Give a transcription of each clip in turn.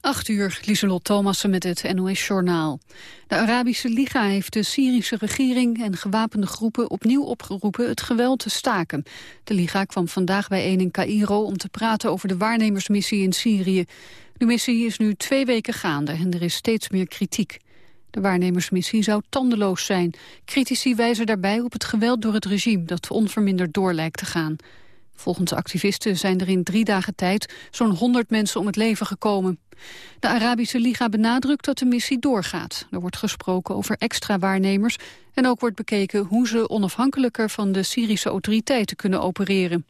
8 uur, Lieselot Thomassen met het NOS-journaal. De Arabische Liga heeft de Syrische regering en gewapende groepen opnieuw opgeroepen het geweld te staken. De Liga kwam vandaag bijeen in Cairo om te praten over de waarnemersmissie in Syrië. De missie is nu twee weken gaande en er is steeds meer kritiek. De waarnemersmissie zou tandeloos zijn. Critici wijzen daarbij op het geweld door het regime dat onverminderd door lijkt te gaan. Volgens activisten zijn er in drie dagen tijd zo'n 100 mensen om het leven gekomen. De Arabische Liga benadrukt dat de missie doorgaat. Er wordt gesproken over extra waarnemers en ook wordt bekeken hoe ze onafhankelijker van de Syrische autoriteiten kunnen opereren.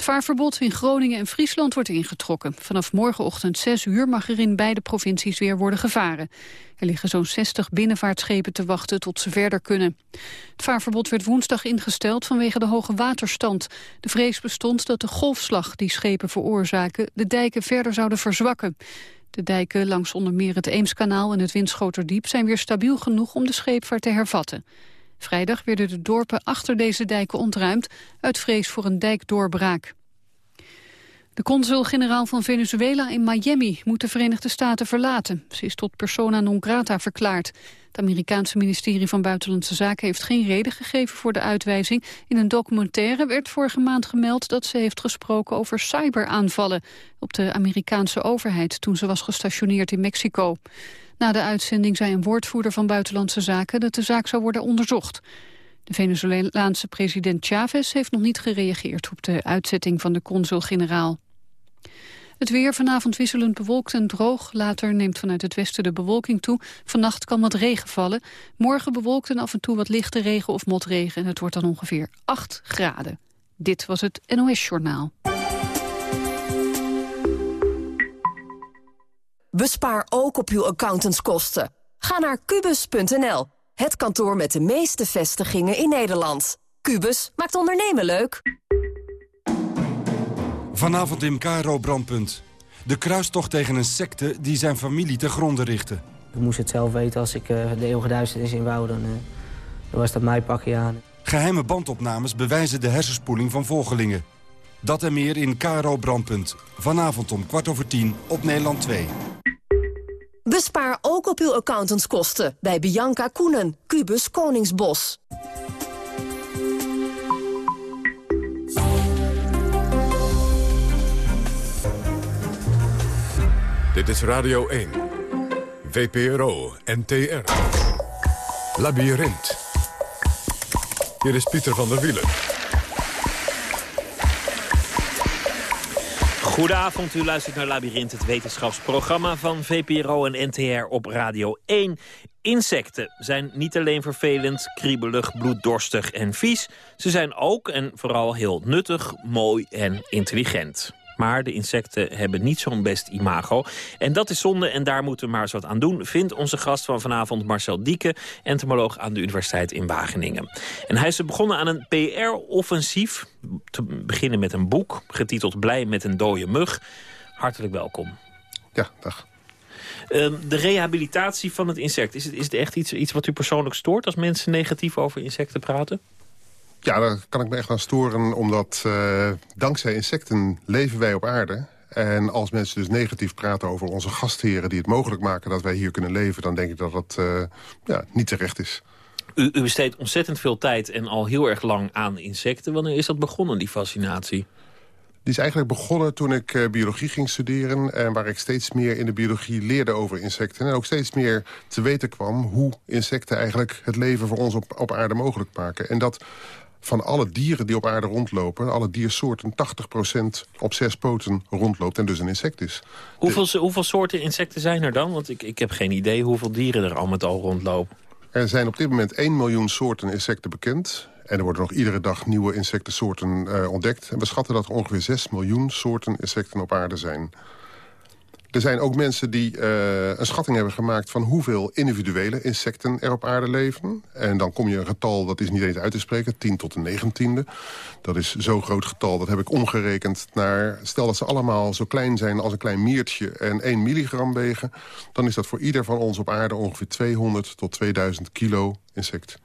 Het vaarverbod in Groningen en Friesland wordt ingetrokken. Vanaf morgenochtend 6 uur mag er in beide provincies weer worden gevaren. Er liggen zo'n 60 binnenvaartschepen te wachten tot ze verder kunnen. Het vaarverbod werd woensdag ingesteld vanwege de hoge waterstand. De vrees bestond dat de golfslag die schepen veroorzaken... de dijken verder zouden verzwakken. De dijken langs onder meer het Eemskanaal en het Winschoterdiep... zijn weer stabiel genoeg om de scheepvaart te hervatten. Vrijdag werden de dorpen achter deze dijken ontruimd... uit vrees voor een dijkdoorbraak. De consul-generaal van Venezuela in Miami moet de Verenigde Staten verlaten. Ze is tot persona non grata verklaard. Het Amerikaanse ministerie van Buitenlandse Zaken heeft geen reden gegeven voor de uitwijzing. In een documentaire werd vorige maand gemeld dat ze heeft gesproken over cyberaanvallen op de Amerikaanse overheid toen ze was gestationeerd in Mexico. Na de uitzending zei een woordvoerder van Buitenlandse Zaken dat de zaak zou worden onderzocht. De Venezolaanse president Chavez heeft nog niet gereageerd op de uitzetting van de consul-generaal. Het weer vanavond wisselend bewolkt en droog. Later neemt vanuit het westen de bewolking toe. Vannacht kan wat regen vallen. Morgen bewolkt en af en toe wat lichte regen of motregen. En het wordt dan ongeveer 8 graden. Dit was het NOS Journaal. Bespaar ook op uw accountantskosten. Ga naar kubus.nl, het kantoor met de meeste vestigingen in Nederland. Kubus maakt ondernemen leuk. Vanavond in Cairo Brandpunt. De kruistocht tegen een secte die zijn familie te gronden richtte. Ik moest het zelf weten als ik uh, de eeuwige duisternis in wou, dan, uh, dan was dat mij pakje aan. Geheime bandopnames bewijzen de hersenspoeling van volgelingen. Dat en meer in Cairo Brandpunt. Vanavond om kwart over tien op Nederland 2. Bespaar ook op uw accountantskosten bij Bianca Koenen, Cubus Koningsbos. Dit is Radio 1. VPRO, NTR. Labyrinth. Hier is Pieter van der Wielen. Goedenavond, u luistert naar Labyrinth, het wetenschapsprogramma van VPRO en NTR op Radio 1. Insecten zijn niet alleen vervelend, kriebelig, bloeddorstig en vies. Ze zijn ook en vooral heel nuttig, mooi en intelligent. Maar de insecten hebben niet zo'n best imago. En dat is zonde en daar moeten we maar eens wat aan doen... vindt onze gast van vanavond Marcel Dieke... entomoloog aan de Universiteit in Wageningen. En hij is begonnen aan een PR-offensief. Te beginnen met een boek, getiteld Blij met een dode mug. Hartelijk welkom. Ja, dag. Ehm, de rehabilitatie van het insect, is het, is het echt iets, iets wat u persoonlijk stoort... als mensen negatief over insecten praten? Ja, daar kan ik me echt aan storen, omdat uh, dankzij insecten leven wij op aarde. En als mensen dus negatief praten over onze gastheren... die het mogelijk maken dat wij hier kunnen leven... dan denk ik dat dat uh, ja, niet terecht is. U, u, besteedt ontzettend veel tijd en al heel erg lang aan insecten. Wanneer is dat begonnen, die fascinatie? Die is eigenlijk begonnen toen ik uh, biologie ging studeren... en waar ik steeds meer in de biologie leerde over insecten... en ook steeds meer te weten kwam hoe insecten eigenlijk het leven voor ons op, op aarde mogelijk maken. En dat van alle dieren die op aarde rondlopen... alle diersoorten 80% op zes poten rondloopt en dus een insect is. Hoeveel, hoeveel soorten insecten zijn er dan? Want ik, ik heb geen idee hoeveel dieren er al met al rondlopen. Er zijn op dit moment 1 miljoen soorten insecten bekend. En er worden nog iedere dag nieuwe insectensoorten uh, ontdekt. En we schatten dat er ongeveer 6 miljoen soorten insecten op aarde zijn. Er zijn ook mensen die uh, een schatting hebben gemaakt... van hoeveel individuele insecten er op aarde leven. En dan kom je een getal, dat is niet eens uit te spreken... 10 tot de negentiende. Dat is zo'n groot getal, dat heb ik omgerekend naar... stel dat ze allemaal zo klein zijn als een klein miertje... en 1 milligram wegen... dan is dat voor ieder van ons op aarde ongeveer 200 tot 2000 kilo insect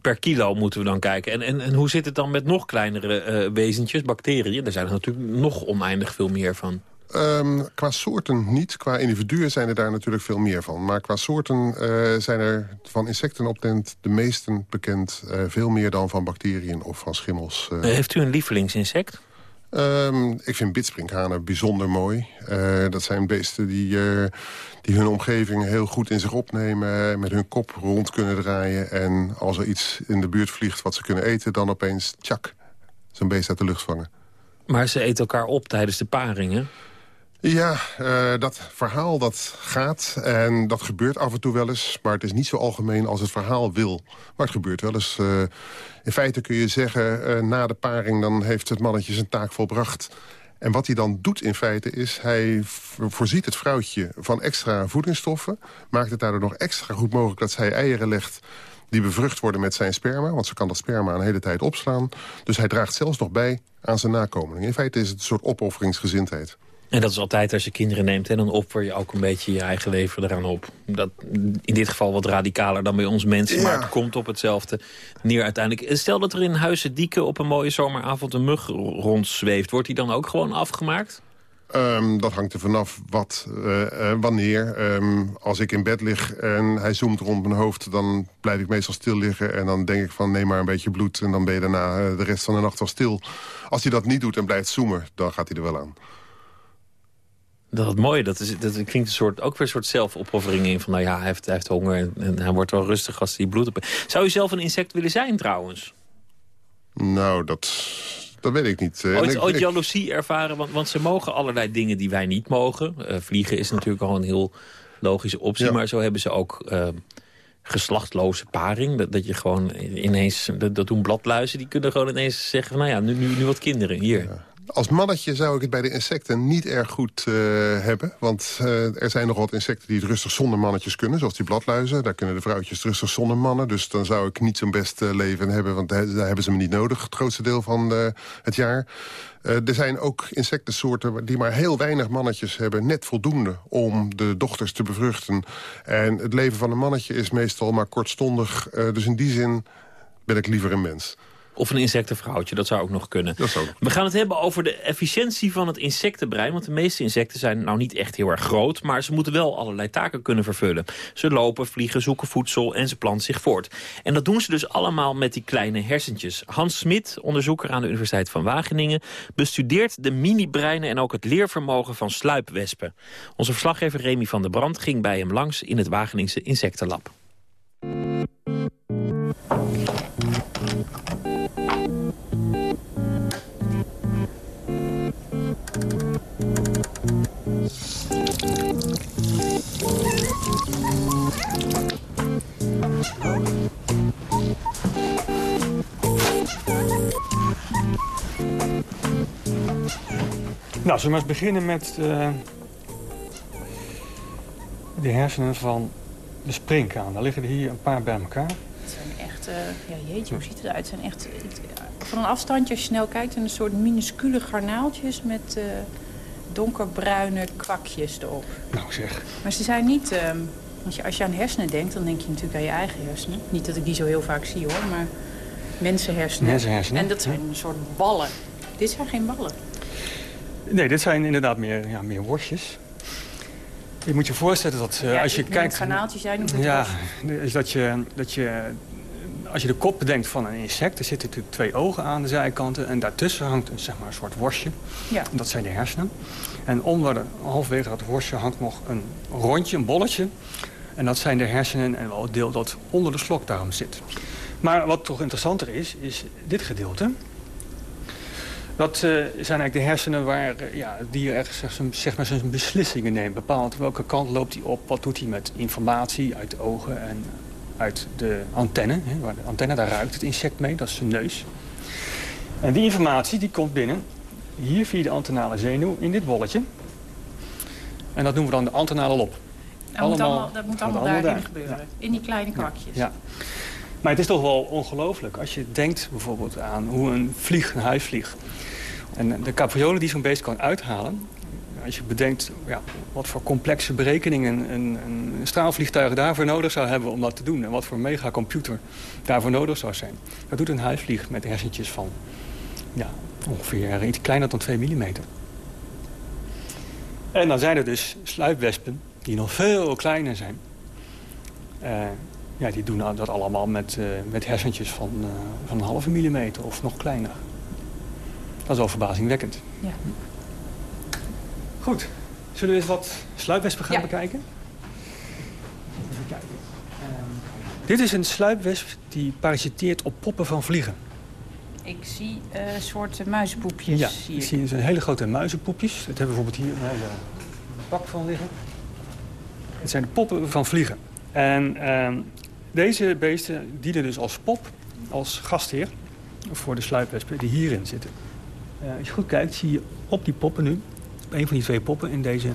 per kilo moeten we dan kijken. En, en, en hoe zit het dan met nog kleinere uh, wezentjes, bacteriën? Daar zijn er natuurlijk nog oneindig veel meer van. Um, qua soorten niet. Qua individuen zijn er daar natuurlijk veel meer van. Maar qua soorten uh, zijn er van insecten op de meesten bekend... Uh, veel meer dan van bacteriën of van schimmels. Uh. Heeft u een lievelingsinsect? Um, ik vind bitsprinkhanen bijzonder mooi. dat zijn beesten die, die hun omgeving heel goed in zich opnemen... met hun kop rond kunnen draaien. En als er iets in de buurt vliegt wat ze kunnen eten... dan opeens, tjak, zo'n beest uit de lucht vangen. Maar ze eten elkaar op tijdens de paringen? Ja, uh, dat verhaal dat gaat en dat gebeurt af en toe wel eens... maar het is niet zo algemeen als het verhaal wil. Maar het gebeurt wel eens. Uh, in feite kun je zeggen, uh, na de paring... dan heeft het mannetje zijn taak volbracht. En wat hij dan doet in feite is... hij voorziet het vrouwtje van extra voedingsstoffen... maakt het daardoor nog extra goed mogelijk dat zij eieren legt die bevrucht worden met zijn sperma. Want ze kan dat sperma een hele tijd opslaan. Dus hij draagt zelfs nog bij aan zijn nakomeling. In feite is het een soort opofferingsgezindheid. En dat is altijd als je kinderen neemt, en dan offer je ook een beetje je eigen leven eraan op. Dat, in dit geval wat radicaler dan bij ons mensen, maar het komt op hetzelfde neer uiteindelijk. Stel dat er in Huizen Dieken op een mooie zomeravond een mug rondzweeft. Wordt die dan ook gewoon afgemaakt? Um, dat hangt er vanaf wat, uh, uh, wanneer. Um, als ik in bed lig en hij zoomt rond mijn hoofd... dan blijf ik meestal stil liggen. En dan denk ik van neem maar een beetje bloed... en dan ben je daarna uh, de rest van de nacht wel stil. Als hij dat niet doet en blijft zoomen, dan gaat hij er wel aan. Dat is mooi. Dat, is, dat klinkt een soort, ook weer een soort zelfopoffering in. Van nou ja, hij heeft, hij heeft honger en, hij wordt wel rustig als hij bloed op. Zou je zelf een insect willen zijn trouwens? Nou, dat, dat weet ik niet. Eh, ooit, ooit jaloezie ervaren? Want, want ze mogen allerlei dingen die wij niet mogen. Uh, vliegen is natuurlijk al een heel logische optie. Maar zo hebben ze ook uh, geslachtloze paring. Dat, dat je gewoon ineens... Dat, dat, doen bladluizen. Die kunnen gewoon ineens zeggen... Van, nou ja, nu, nu, nu wat kinderen. Hier. Ja. Als mannetje zou ik het bij de insecten niet erg goed uh, hebben. Want uh, er zijn nog wat insecten die het rustig zonder mannetjes kunnen. Zoals die bladluizen. Daar kunnen de vrouwtjes rustig zonder mannen. Dus dan zou ik niet zo'n best uh, leven hebben. Want daar hebben ze me niet nodig. Het grootste deel van het jaar. er zijn ook insectensoorten die maar heel weinig mannetjes hebben. Net voldoende om de dochters te bevruchten. En het leven van een mannetje is meestal maar kortstondig. dus in die zin ben ik liever een mens. Of een insectenvrouwtje, dat zou ook nog kunnen. We gaan het hebben over de efficiëntie van het insectenbrein. Want de meeste insecten zijn nou niet echt heel erg groot... maar ze moeten wel allerlei taken kunnen vervullen. Ze lopen, vliegen, zoeken voedsel en ze planten zich voort. En dat doen ze dus allemaal met die kleine hersentjes. Hans Smit, onderzoeker aan de Universiteit van Wageningen... bestudeert de mini-breinen en ook het leervermogen van sluipwespen. Onze verslaggever Remy van der Brand ging bij hem langs... in het Wageningse Insectenlab. Nou, zullen we eens beginnen met uh, de hersenen van de springkaan. Daar liggen er hier een paar bij elkaar. Het zijn echt, uh, ja jeetje, hoe ziet het eruit? Het zijn echt, van een afstandje als je snel kijkt, een soort minuscule garnaaltjes met uh, donkerbruine kwakjes erop. Nou zeg. Maar ze zijn niet, uh, als, je, als je aan hersenen denkt, dan denk je natuurlijk aan je eigen hersenen. Niet dat ik die zo heel vaak zie hoor, maar mensenhersenen. Mensenhersenen. En dat zijn een soort ballen. Dit zijn geen ballen. Nee, dit zijn inderdaad meer, ja, meer worstjes. Je moet je voorstellen dat uh, ja, als je kijkt... granaaltjes zijn Ja, is dat je, dat je... Als je de kop bedenkt van een insect... er zitten natuurlijk twee ogen aan de zijkanten... en daartussen hangt een, zeg maar, een soort worstje. Ja. Dat zijn de hersenen. En onder de, halfwege dat worstje hangt nog een rondje, een bolletje. En dat zijn de hersenen en wel het deel dat onder de slokdarm zit. Maar wat toch interessanter is, is dit gedeelte. Dat uh, zijn eigenlijk de hersenen waar uh, ja, die er zeg maar, zijn beslissingen neemt. Bepaalt welke kant loopt hij op, wat doet hij met informatie uit de ogen en uit de antenne. Hè, waar de antenne, daar ruikt het insect mee, dat is zijn neus. En die informatie die komt binnen, hier via de antenale zenuw, in dit bolletje. En dat noemen we dan de antenale lop. Dat allemaal, moet allemaal, dat moet allemaal, daarin daar. gebeuren, ja. in die kleine kwakjes. Ja. Maar het is toch wel ongelooflijk als je denkt bijvoorbeeld aan hoe een vlieg, een huisvlieg... En de capriolen die zo'n beest kan uithalen... als je bedenkt ja, wat voor complexe berekeningen een, een, straalvliegtuig daarvoor nodig zou hebben om dat te doen... en wat voor megacomputer daarvoor nodig zou zijn. Dat doet een huisvlieg met hersentjes van ja, ongeveer iets kleiner dan 2 mm. En dan zijn er dus sluipwespen die nog veel kleiner zijn. Uh, ja, die doen dat allemaal met, uh, met hersentjes van, uh, van een halve millimeter of nog kleiner. Dat is wel verbazingwekkend. Ja. Goed, zullen we eens wat sluipwespen gaan Ja. bekijken? Even kijken. Ehm, dit is een sluipwesp die parasiteert op poppen van vliegen. Ik zie eh soorten muizenpoepjes. Ja, zie ik zie een hele grote muizenpoepjes. Dat hebben we bijvoorbeeld hier een hele bak van liggen. Het zijn de poppen van vliegen. En ehm, deze beesten dienen dus als pop, als gastheer... voor de sluipwespen die hierin zitten. Eh, als je goed kijkt, zie je op die poppen nu... op een van die twee poppen in deze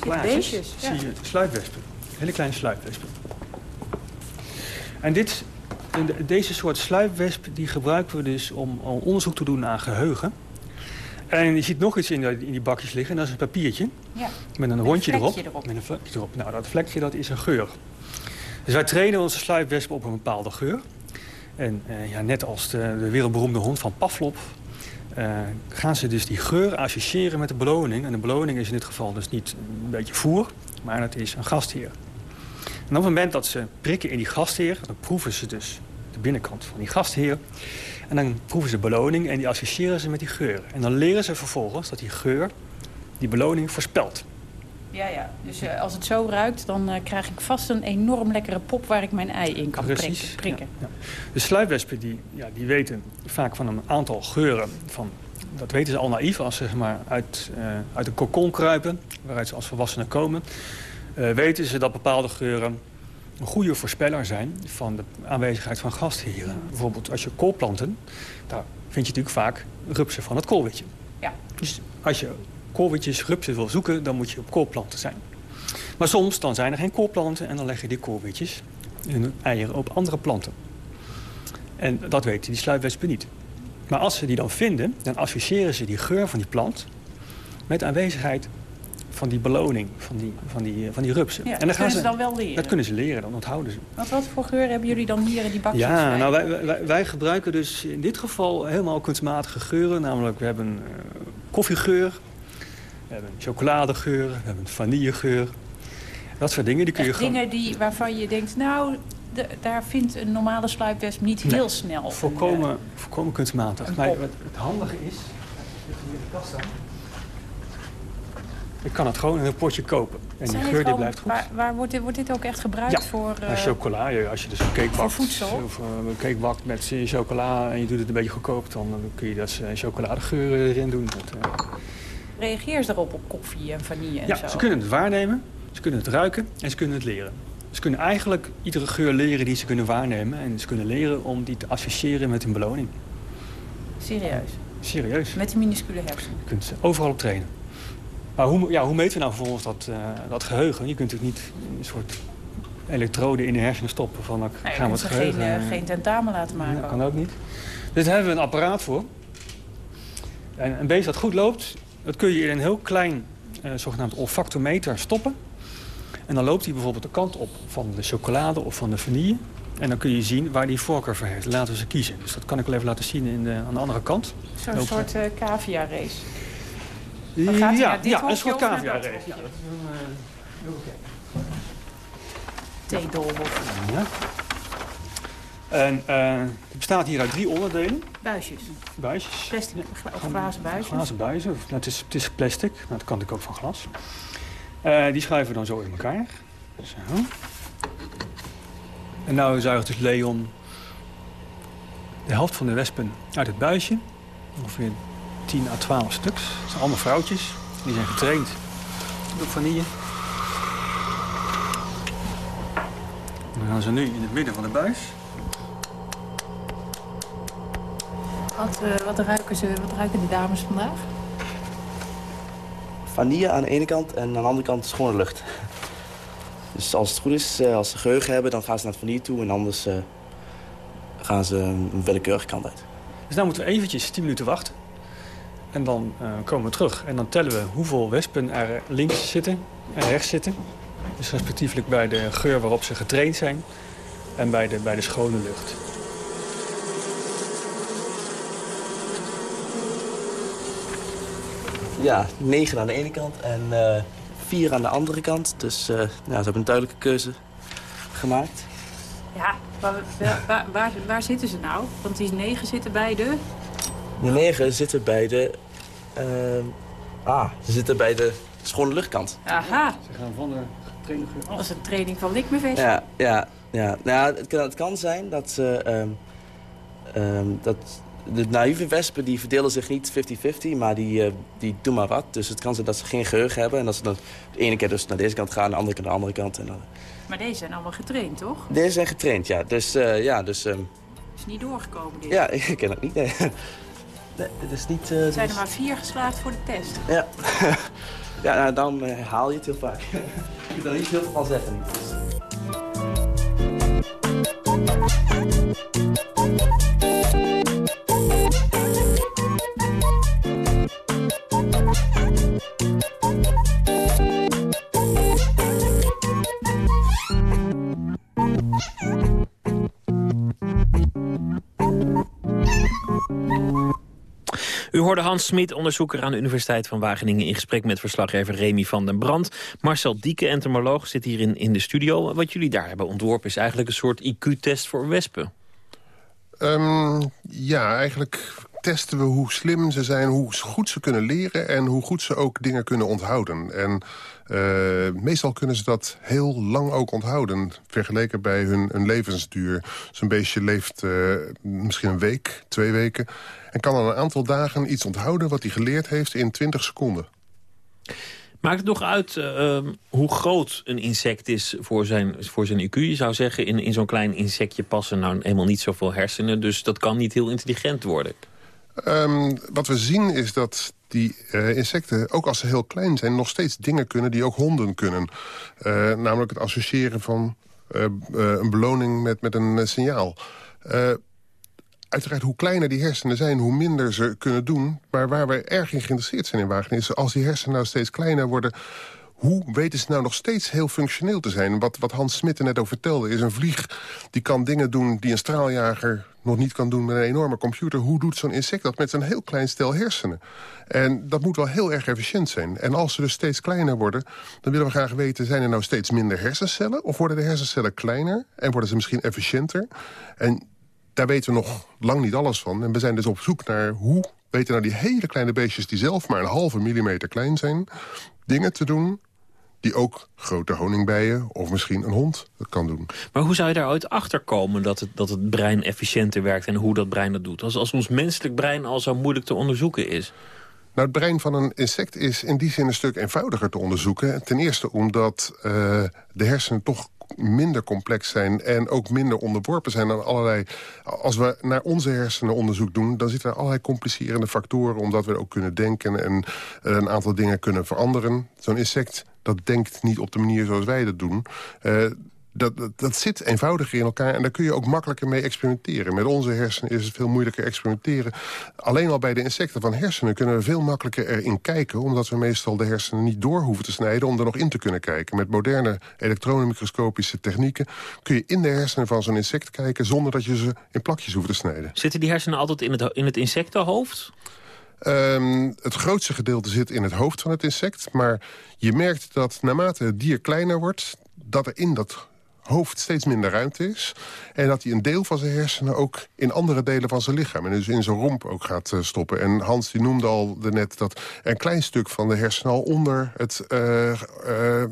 glaasjes... beestjes, ja. zie je sluipwespen. Hele kleine sluipwespen. En dit, deze soort sluipwesp die gebruiken we dus om, om onderzoek te doen naar geheugen. En je ziet nog iets in, die- in die bakjes liggen. En dat is een papiertje Ja. met een rondje erop. erop. Met een vlekje erop. Nou, dat vlekje dat is een geur. Dus wij trainen onze sluipwespen op een bepaalde geur. En eh, ja, net als de, de wereldberoemde hond van Pavlov... eh, gaan ze dus die geur associëren met de beloning. En de beloning is in dit geval dus niet een beetje voer, maar het is een gastheer. En op het moment dat ze prikken in die gastheer... dan proeven ze dus de binnenkant van die gastheer. En dan proeven ze beloning en die associëren ze met die geur. En dan leren ze vervolgens dat die geur die beloning voorspelt. Ja, ja. Dus eh, als het zo ruikt, dan eh, krijg ik vast een enorm lekkere pop waar ik mijn ei in kan prikken. prikken. Ja, ja. De sluipwespen die, ja, die weten vaak van een aantal geuren. Van, dat weten ze al naïef als ze zeg maar, uit, eh, uit een kokon kruipen, waaruit ze als volwassenen komen. weten ze dat bepaalde geuren een goede voorspeller zijn van de aanwezigheid van gastheren. Bijvoorbeeld als je koolplanten, daar vind je natuurlijk vaak rupsen van het koolwitje. Ja. Dus als je koolwitjes, rupsen wil zoeken, dan moet je op koolplanten zijn. Maar soms dan zijn er geen koolplanten en dan leg je die koolwitjes hun eieren op andere planten. En dat weten die sluipwespen niet. Maar als ze die dan vinden, dan associëren ze die geur van die plant met de aanwezigheid van die beloning, van die, van die, van die rupsen. Ja, en dat kunnen ze dan wel leren. Dat kunnen ze leren, dan onthouden ze. Want wat voor geur hebben jullie dan hier in die bakjes? Ja, nou wij, wij, wij gebruiken dus in dit geval helemaal kunstmatige geuren. Namelijk, we hebben eh, koffiegeur, we hebben chocoladegeur, we hebben vanillegeur. Dat soort dingen, die kun je gewoon... dingen die, waarvan je denkt, nou, de- daar vindt een normale sluipwesp niet Nee, heel snel. een, Volkomen, eh, volkomen kunstmatig. een Maar wat het handige is, ik. Ik kan het gewoon in een potje kopen. En die zijn geur die blijft goed. Waar, waar wordt, dit, wordt dit ook echt gebruikt Ja, voor... Eh, chocola, als je dus een cake bakt, voedsel? of eh, een cake bakt met chocola en je doet het een beetje goedkoop, dan kun je dus eh, chocoladegeur erin doen. Dat, reageer ze erop op koffie en vanille en ja, zo? ze kunnen het waarnemen, ze kunnen het ruiken en ze kunnen het leren. Ze kunnen eigenlijk iedere geur leren die ze kunnen waarnemen en ze kunnen leren om die te associëren met hun beloning. Serieus? Serieus. Met die minuscule hersenen? Je kunt ze overal op trainen. Maar hoe, ja, hoe meten we nou vervolgens dat, eh, dat geheugen? Je kunt natuurlijk niet een soort elektrode in de hersenen stoppen. Van, je gaan we het ze geen, geheugen... eh, geen tentamen laten maken. Ja, kan ook niet. Dus daar hebben we een apparaat voor. En een beest dat goed loopt, dat kun je in een heel klein eh, zogenaamd olfactometer stoppen. En dan loopt hij bijvoorbeeld de kant op van de chocolade of van de vanille. En dan kun je zien waar die voorkeur voor heeft. Laten we ze kiezen. Dus dat kan ik wel even laten zien in de, aan de andere kant. Zo'n soort eh. Dan gaat hij ja, naar dit ja, een soort cavia race. Ja, dat is een, eh. Theedolhof. Ja. En eh, het bestaat hier uit drie onderdelen. Buisjes. Buisjes. Plastic of glazen buisjes. Glazen buizen. Nou, het, is, het is plastic. Nou, dat kan natuurlijk ook van glas. Eh, die schuiven we dan zo in elkaar. Zo. En nu zuigt dus Leon de helft van de wespen uit het buisje. Ongeveer 10 à 12 stuks. Dat zijn allemaal vrouwtjes. Die zijn getraind op vanille. Dan gaan ze nu in het midden van de buis. Wat, eh, wat, ruiken ze, wat ruiken de dames vandaag? vanille aan de ene kant en aan de andere kant schone lucht. Dus als het goed is, eh, als ze geheugen hebben, dan gaan ze naar het vanille toe en anders eh, gaan ze een willekeurige kant uit. Dus nou moeten we eventjes 10 minuten wachten. En dan eh, komen we terug. En dan tellen we hoeveel wespen er links zitten en rechts zitten. Dus respectievelijk bij de geur waarop ze getraind zijn. En bij de, bij de schone lucht. Ja, negen aan de ene kant en uh, vier aan de andere kant. Dus uh, ja, ze hebben een duidelijke keuze gemaakt. Ja, waar, waar, waar, waar, zitten ze nou? Want die negen zitten bij de... De negen zitten bij de... Uh, ah, ze zitten bij de schone luchtkant. Aha. Ze gaan van de training af. Dat is een training van Likmevest. Ja, ja, ja. Nou, het, kan, het kan zijn dat ze... Um, um, dat de naïeve wespen die verdelen zich niet 50-50, maar die, uh, die doen maar wat. Dus het kan zijn dat ze geen geheugen hebben. En dat ze dan de ene keer dus naar deze kant gaan, de andere keer naar de andere kant. En dan... Maar deze zijn allemaal getraind, toch? Deze zijn getraind, ja. Dus, uh, ja, dus... Um... Is niet doorgekomen, dit? Ja, ik ken het niet, nee. is niet... Uh, zijn er maar vier geslaagd voor de test? Ja. ja, nou, dan haal je het heel vaak. ik kan er niet heel veel van zeggen. Niet. Hoorde Hans Smit, onderzoeker aan de Universiteit van Wageningen... in gesprek met verslaggever Remy van den Brand. Marcel Dieke, entomoloog, zit hier in, in de studio. Wat jullie daar hebben ontworpen is eigenlijk een soort IQ-test voor wespen. Um, ja, eigenlijk testen we hoe slim ze zijn, hoe goed ze kunnen leren... en hoe goed ze ook dingen kunnen onthouden. En uh, meestal kunnen ze dat heel lang ook onthouden... vergeleken bij hun, levensduur. Zo'n beestje leeft uh, misschien een week, twee weken... en kan al een aantal dagen iets onthouden wat hij geleerd heeft in 20 seconden. Maakt het nog uit uh, hoe groot een insect is voor zijn, voor zijn IQ? Je zou zeggen, in, in zo'n klein insectje passen nou helemaal niet zoveel hersenen... dus dat kan niet heel intelligent worden. Um, wat we zien is dat die uh, insecten, ook als ze heel klein zijn... nog steeds dingen kunnen die ook honden kunnen. Uh, namelijk het associëren van een beloning met, met een signaal. Uiteraard, hoe kleiner die hersenen zijn, hoe minder ze kunnen doen. Maar waar we erg in geïnteresseerd zijn in Wageningen... is als die hersenen nou steeds kleiner worden hoe weten ze nou nog steeds heel functioneel te zijn? Wat, wat Hans Smit er net over vertelde, is een vlieg... die kan dingen doen die een straaljager nog niet kan doen met een enorme computer. Hoe doet zo'n insect dat met een heel klein stel hersenen? En dat moet wel heel erg efficiënt zijn. En als ze dus steeds kleiner worden, dan willen we graag weten... zijn er nou steeds minder hersencellen? Of worden de hersencellen kleiner en worden ze misschien efficiënter? En daar weten we nog lang niet alles van. En we zijn dus op zoek naar hoe weten nou die hele kleine beestjes... die zelf maar een halve millimeter klein zijn... dingen te doen die ook grote honingbijen of misschien een hond kan doen. Maar hoe zou je daar ooit achter komen dat het, dat het brein efficiënter werkt... en hoe dat brein dat doet? Als, als ons menselijk brein al zo moeilijk te onderzoeken is... Nou, het brein van een insect is in die zin een stuk eenvoudiger te onderzoeken. Ten eerste omdat uh, de hersenen toch minder complex zijn... en ook minder onderworpen zijn aan allerlei... Als we naar onze hersenen onderzoek doen... dan zitten er allerlei complicerende factoren... omdat we ook kunnen denken en een aantal dingen kunnen veranderen. Zo'n insect dat denkt niet op de manier zoals wij dat doen. Uh, dat, dat, dat, zit eenvoudiger in elkaar en daar kun je ook makkelijker mee experimenteren. Met onze hersenen is het veel moeilijker experimenteren. Alleen al bij de insecten van hersenen kunnen we veel makkelijker erin kijken... omdat we meestal de hersenen niet door hoeven te snijden om er nog in te kunnen kijken. Met moderne elektronenmicroscopische technieken kun je in de hersenen van zo'n insect kijken... zonder dat je ze in plakjes hoeft te snijden. Zitten die hersenen altijd in het, in het insectenhoofd? Um, het grootste gedeelte zit in het hoofd van het insect. Maar je merkt dat naarmate het dier kleiner wordt... dat er in dat hoofd steeds minder ruimte is. En dat hij een deel van zijn hersenen ook in andere delen van zijn lichaam... en dus in zijn romp ook gaat uh, stoppen. En Hans die noemde al net dat een klein stuk van de hersenen... al onder, het, uh, uh,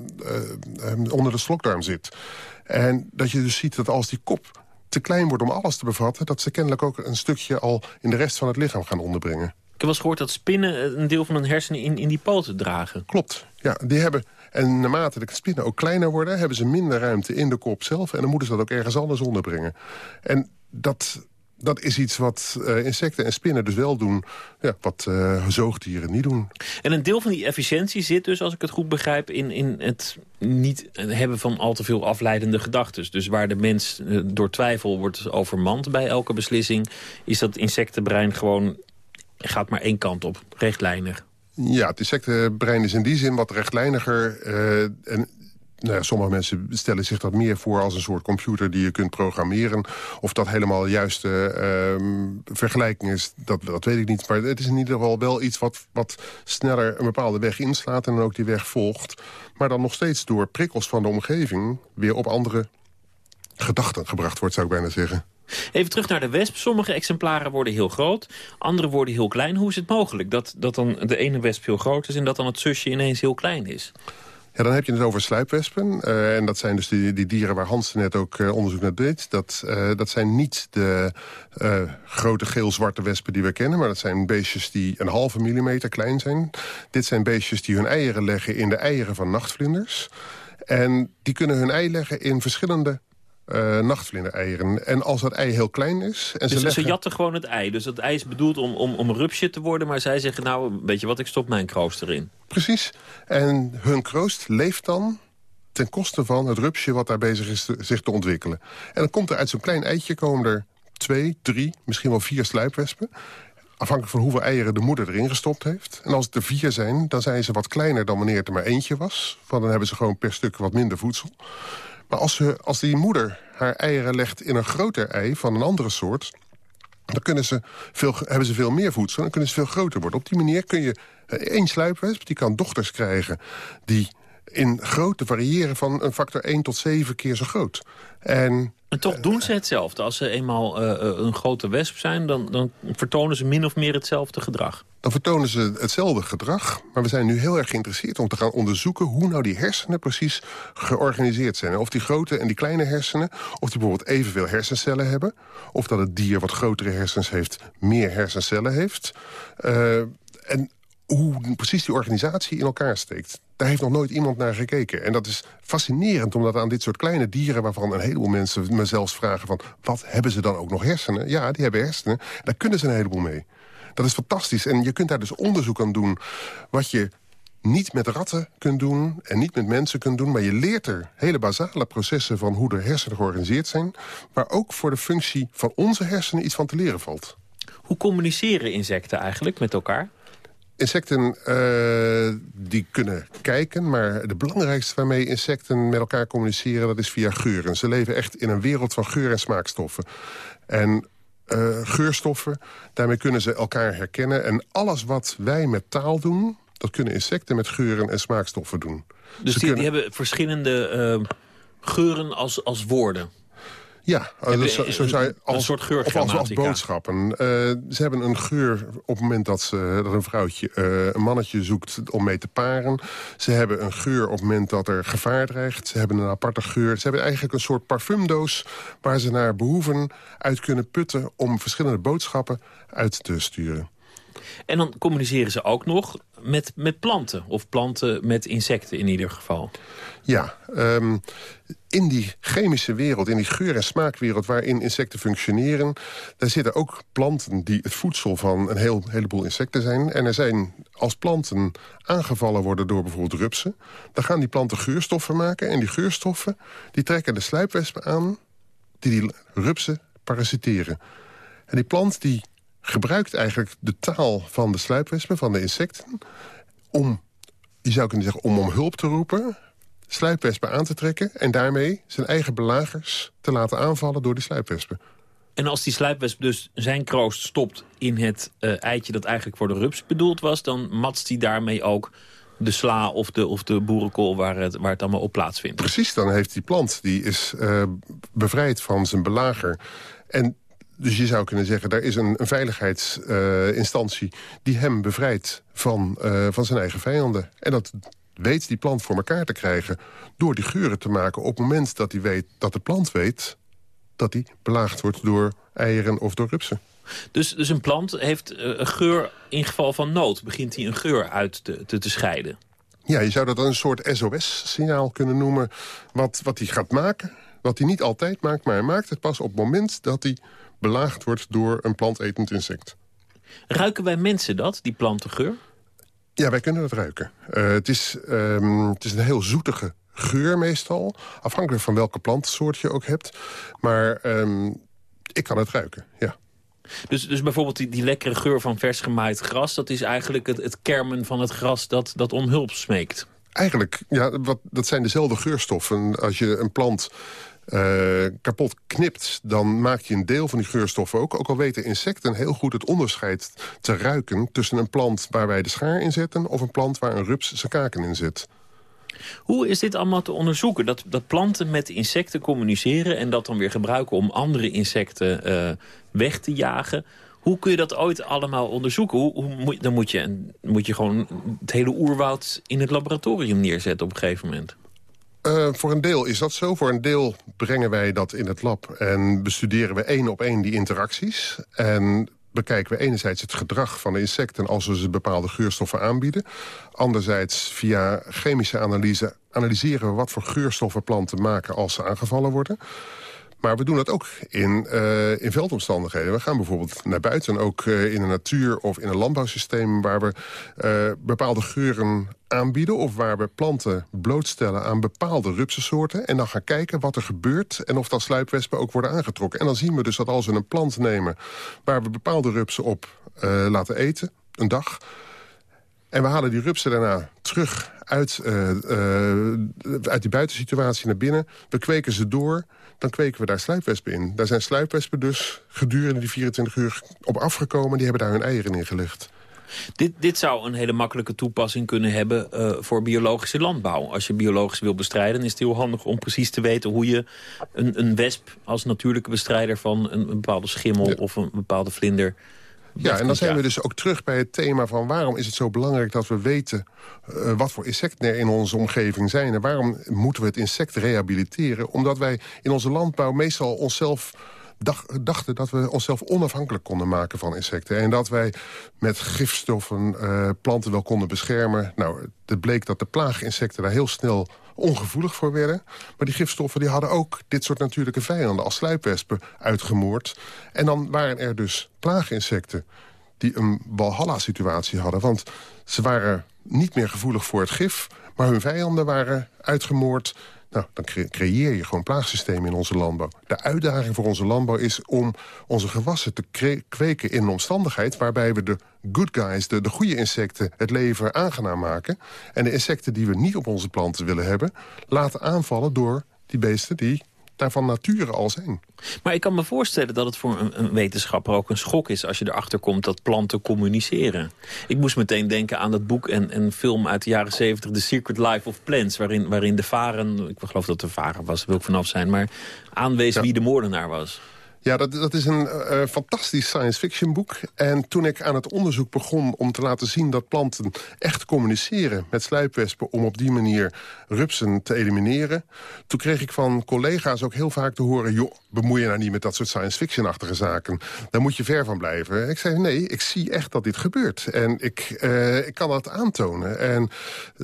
onder de slokdarm zit. En dat je dus ziet dat als die kop te klein wordt om alles te bevatten... dat ze kennelijk ook een stukje al in de rest van het lichaam gaan onderbrengen. Ik heb wel eens gehoord dat spinnen een deel van hun hersenen in, in die poten dragen. Klopt, ja. Die hebben, en naarmate de spinnen ook kleiner worden... hebben ze minder ruimte in de kop zelf. En dan moeten ze dat ook ergens anders onderbrengen. En dat, dat is iets wat uh, insecten en spinnen dus wel doen... Ja, wat uh, zoogdieren niet doen. En een deel van die efficiëntie zit dus, als ik het goed begrijp... in, in het niet hebben van al te veel afleidende gedachten. Dus waar de mens uh, door twijfel wordt overmand bij elke beslissing... is dat insectenbrein gewoon gaat maar één kant op, rechtlijnig. Ja, het insectenbrein is in die zin wat rechtlijniger. Uh, en nou ja, sommige mensen stellen zich dat meer voor als een soort computer die je kunt programmeren. Of dat helemaal de juiste ehm, vergelijking is, dat, dat weet ik niet. Maar het is in ieder geval wel iets wat, wat sneller een bepaalde weg inslaat... en dan ook die weg volgt. Maar dan nog steeds door prikkels van de omgeving... weer op andere gedachten gebracht wordt, zou ik bijna zeggen. Even terug naar de wesp. Sommige exemplaren worden heel groot, andere worden heel klein. Hoe is het mogelijk dat, dat dan de ene wesp heel groot is... en dat dan het zusje ineens heel klein is? Ja, dan heb je het over sluipwespen. Uh, en dat zijn dus die, die dieren waar Hans net ook uh, onderzoek naar deed. Dat, uh, dat zijn niet de grote geel-zwarte wespen die we kennen... maar dat zijn beestjes die een halve millimeter klein zijn. Dit zijn beestjes die hun eieren leggen in de eieren van nachtvlinders. En die kunnen hun ei leggen in verschillende uh, nachtvlindereieren. En als dat ei heel klein is... En dus ze, leggen... ze jatten gewoon het ei. Dus dat ei is bedoeld om, om, om rupsje te worden. Maar zij zeggen, nou, weet je wat, ik stop mijn kroost erin. Precies. En hun kroost leeft dan ten koste van het rupsje wat daar bezig is te, zich te ontwikkelen. En dan komt er uit zo'n klein eitje komen er twee, drie, misschien wel vier sluipwespen. Afhankelijk van hoeveel eieren de moeder erin gestopt heeft. En als het er vier zijn, dan zijn ze wat kleiner dan wanneer het er maar eentje was. Want dan hebben ze gewoon per stuk wat minder voedsel. Maar als, ze, als die moeder haar eieren legt in een groter ei van een andere soort... dan kunnen ze veel, hebben ze veel meer voedsel en kunnen ze veel groter worden. Op die manier kun je eh, één sluipwesp, die kan dochters krijgen... die in grootte variëren van een factor 1 tot 7 keer zo groot. En, en toch doen ze hetzelfde. Als ze eenmaal uh, een grote wesp zijn... Dan, dan vertonen ze min of meer hetzelfde gedrag. Dan vertonen ze hetzelfde gedrag. Maar we zijn nu heel erg geïnteresseerd om te gaan onderzoeken... hoe nou die hersenen precies georganiseerd zijn. Of die grote en die kleine hersenen... of die bijvoorbeeld evenveel hersencellen hebben... of dat het dier wat grotere hersens heeft... meer hersencellen heeft... Uh, en hoe precies die organisatie in elkaar steekt. Daar heeft nog nooit iemand naar gekeken. En dat is fascinerend, omdat aan dit soort kleine dieren... waarvan een heleboel mensen me zelfs vragen van... wat hebben ze dan ook nog hersenen? Ja, die hebben hersenen. Daar kunnen ze een heleboel mee. Dat is fantastisch. En je kunt daar dus onderzoek aan doen... wat je niet met ratten kunt doen en niet met mensen kunt doen... maar je leert er hele basale processen van hoe de hersenen georganiseerd zijn... waar ook voor de functie van onze hersenen iets van te leren valt. Hoe communiceren insecten eigenlijk met elkaar? Insecten uh, die kunnen kijken, maar de belangrijkste waarmee insecten met elkaar communiceren... dat is via geuren. Ze leven echt in een wereld van geur- en smaakstoffen. En uh, geurstoffen, daarmee kunnen ze elkaar herkennen. En alles wat wij met taal doen, dat kunnen insecten met geuren en smaakstoffen doen. Dus die, die, hebben verschillende uh, geuren als, als woorden? Ja, dus, zo, je als, een soort of als, als boodschappen. Uh, ze hebben een geur op het moment dat, ze, dat een vrouwtje uh, een mannetje zoekt om mee te paren. Ze hebben een geur op het moment dat er gevaar dreigt. Ze hebben een aparte geur. Ze hebben eigenlijk een soort parfumdoos waar ze naar behoeven uit kunnen putten... om verschillende boodschappen uit te sturen. En dan communiceren ze ook nog met, met planten. Of planten met insecten in ieder geval. Ja, um, in die chemische wereld, in die geur- en smaakwereld... waarin insecten functioneren, daar zitten ook planten... die het voedsel van een heel, heleboel insecten zijn. En er zijn, als planten aangevallen worden door bijvoorbeeld rupsen... dan gaan die planten geurstoffen maken. En die geurstoffen die trekken de sluipwespen aan... die die rupsen parasiteren. En die plant die gebruikt eigenlijk de taal van de sluipwespen, van de insecten... om, je zou kunnen zeggen, om om hulp te roepen sluipwespen aan te trekken... en daarmee zijn eigen belagers te laten aanvallen door die sluipwespen. En als die sluipwesp dus zijn kroost stopt in het uh, eitje... dat eigenlijk voor de rups bedoeld was... dan matst hij daarmee ook de sla of de, of de boerenkool waar het, waar het allemaal op plaatsvindt. Precies, dan heeft die plant, die is uh, bevrijd van zijn belager... En dus je zou kunnen zeggen, er is een, een veiligheidsinstantie... Uh, die hem bevrijdt van, uh, van zijn eigen vijanden. En dat weet die plant voor elkaar te krijgen... door die geuren te maken op het moment dat hij weet dat de plant weet... dat hij belaagd wordt door eieren of door rupsen. Dus, dus een plant heeft uh, een geur in geval van nood. Begint hij een geur uit te, te, te scheiden? Ja, je zou dat een soort SOS-signaal kunnen noemen... wat, wat hij gaat maken, wat hij niet altijd maakt... maar hij maakt het pas op het moment dat hij belaagd wordt... door een plantetend insect. Ruiken wij mensen dat, die plantengeur? Ja, wij kunnen het ruiken. Uh, het, is, um, het is een heel zoetige geur meestal. Afhankelijk van welke plantsoort je ook hebt. Maar um, ik kan het ruiken, ja. Dus, dus bijvoorbeeld die, die lekkere geur van vers gemaaid gras... dat is eigenlijk het, het kermen van het gras dat, dat om hulp smeekt? Eigenlijk, ja, wat, dat zijn dezelfde geurstoffen. Als je een plant uh, kapot knipt, dan maak je een deel van die geurstoffen ook. Ook al weten insecten heel goed het onderscheid te ruiken... tussen een plant waar wij de schaar in zetten... of een plant waar een rups zijn kaken in zit. Hoe is dit allemaal te onderzoeken? Dat, dat planten met insecten communiceren... en dat dan weer gebruiken om andere insecten uh, weg te jagen... Hoe kun je dat ooit allemaal onderzoeken? Hoe, dan moet je, moet je gewoon het hele oerwoud in het laboratorium neerzetten op een gegeven moment. Uh, voor een deel is dat zo. Voor een deel brengen wij dat in het lab en bestuderen we één op één die interacties. En bekijken we enerzijds het gedrag van de insecten... als we ze bepaalde geurstoffen aanbieden. Anderzijds via chemische analyse analyseren we wat voor geurstoffen planten maken... als ze aangevallen worden. Maar we doen dat ook in, uh, in veldomstandigheden. We gaan bijvoorbeeld naar buiten, ook uh, in de natuur of in een landbouwsysteem... waar we uh, bepaalde geuren aanbieden... of waar we planten blootstellen aan bepaalde rupsensoorten... en dan gaan kijken wat er gebeurt en of dat sluipwespen ook worden aangetrokken. En dan zien we dus dat als we een plant nemen... waar we bepaalde rupsen op laten eten, een dag... En we halen die rupsen daarna terug uit, uh, uh, uit die buitensituatie naar binnen. We kweken ze door dan kweken we daar sluipwespen in. Daar zijn sluipwespen dus gedurende die 24 uur op afgekomen... die hebben daar hun eieren in gelegd. Dit, dit zou een hele makkelijke toepassing kunnen hebben uh, voor biologische landbouw. Als je biologisch wil bestrijden, is het heel handig om precies te weten... hoe je een, een wesp als natuurlijke bestrijder van een, een bepaalde schimmel... of een bepaalde vlinder ja, en dan zijn we dus ook terug bij het thema van waarom is het zo belangrijk dat we weten uh, wat voor insecten er in onze omgeving zijn. En waarom moeten we het insect rehabiliteren? Omdat wij in onze landbouw meestal onszelf dachten dat we onszelf onafhankelijk konden maken van insecten. En dat wij met gifstoffen uh, planten wel konden beschermen. Nou, het bleek dat de plaaginsecten daar heel snel ongevoelig voor werden. Maar die gifstoffen die hadden ook dit soort natuurlijke vijanden... als sluipwespen uitgemoord. En dan waren er dus plaaginsecten die een Walhalla-situatie hadden. Want ze waren niet meer gevoelig voor het gif... maar hun vijanden waren uitgemoord nou, dan creëer je gewoon plaagsystemen in onze landbouw. De uitdaging voor onze landbouw is om onze gewassen te kweken in een omstandigheid... waarbij we de good guys, de, de goede insecten, het leven aangenaam maken. En de insecten die we niet op onze planten willen hebben... laten aanvallen door die beesten die daar van nature al zijn. Maar ik kan me voorstellen dat het voor een, een, wetenschapper ook een schok is... als je erachter komt dat planten communiceren. Ik moest meteen denken aan dat boek en, en film uit de jaren 70... The Secret Life of Plants, waarin, waarin de varen... ik geloof dat de varen was, wil ik vanaf zijn... maar aanwees wie de moordenaar was. Ja, dat, dat is een uh, fantastisch science fiction boek. En toen ik aan het onderzoek begon om te laten zien dat planten echt communiceren met sluipwespen... om op die manier rupsen te elimineren... toen kreeg ik van collega's ook heel vaak te horen... joh, bemoei je nou niet met dat soort science fiction-achtige zaken. Daar moet je ver van blijven. Ik zei, nee, ik zie echt dat dit gebeurt. En ik, uh, ik kan dat aantonen. En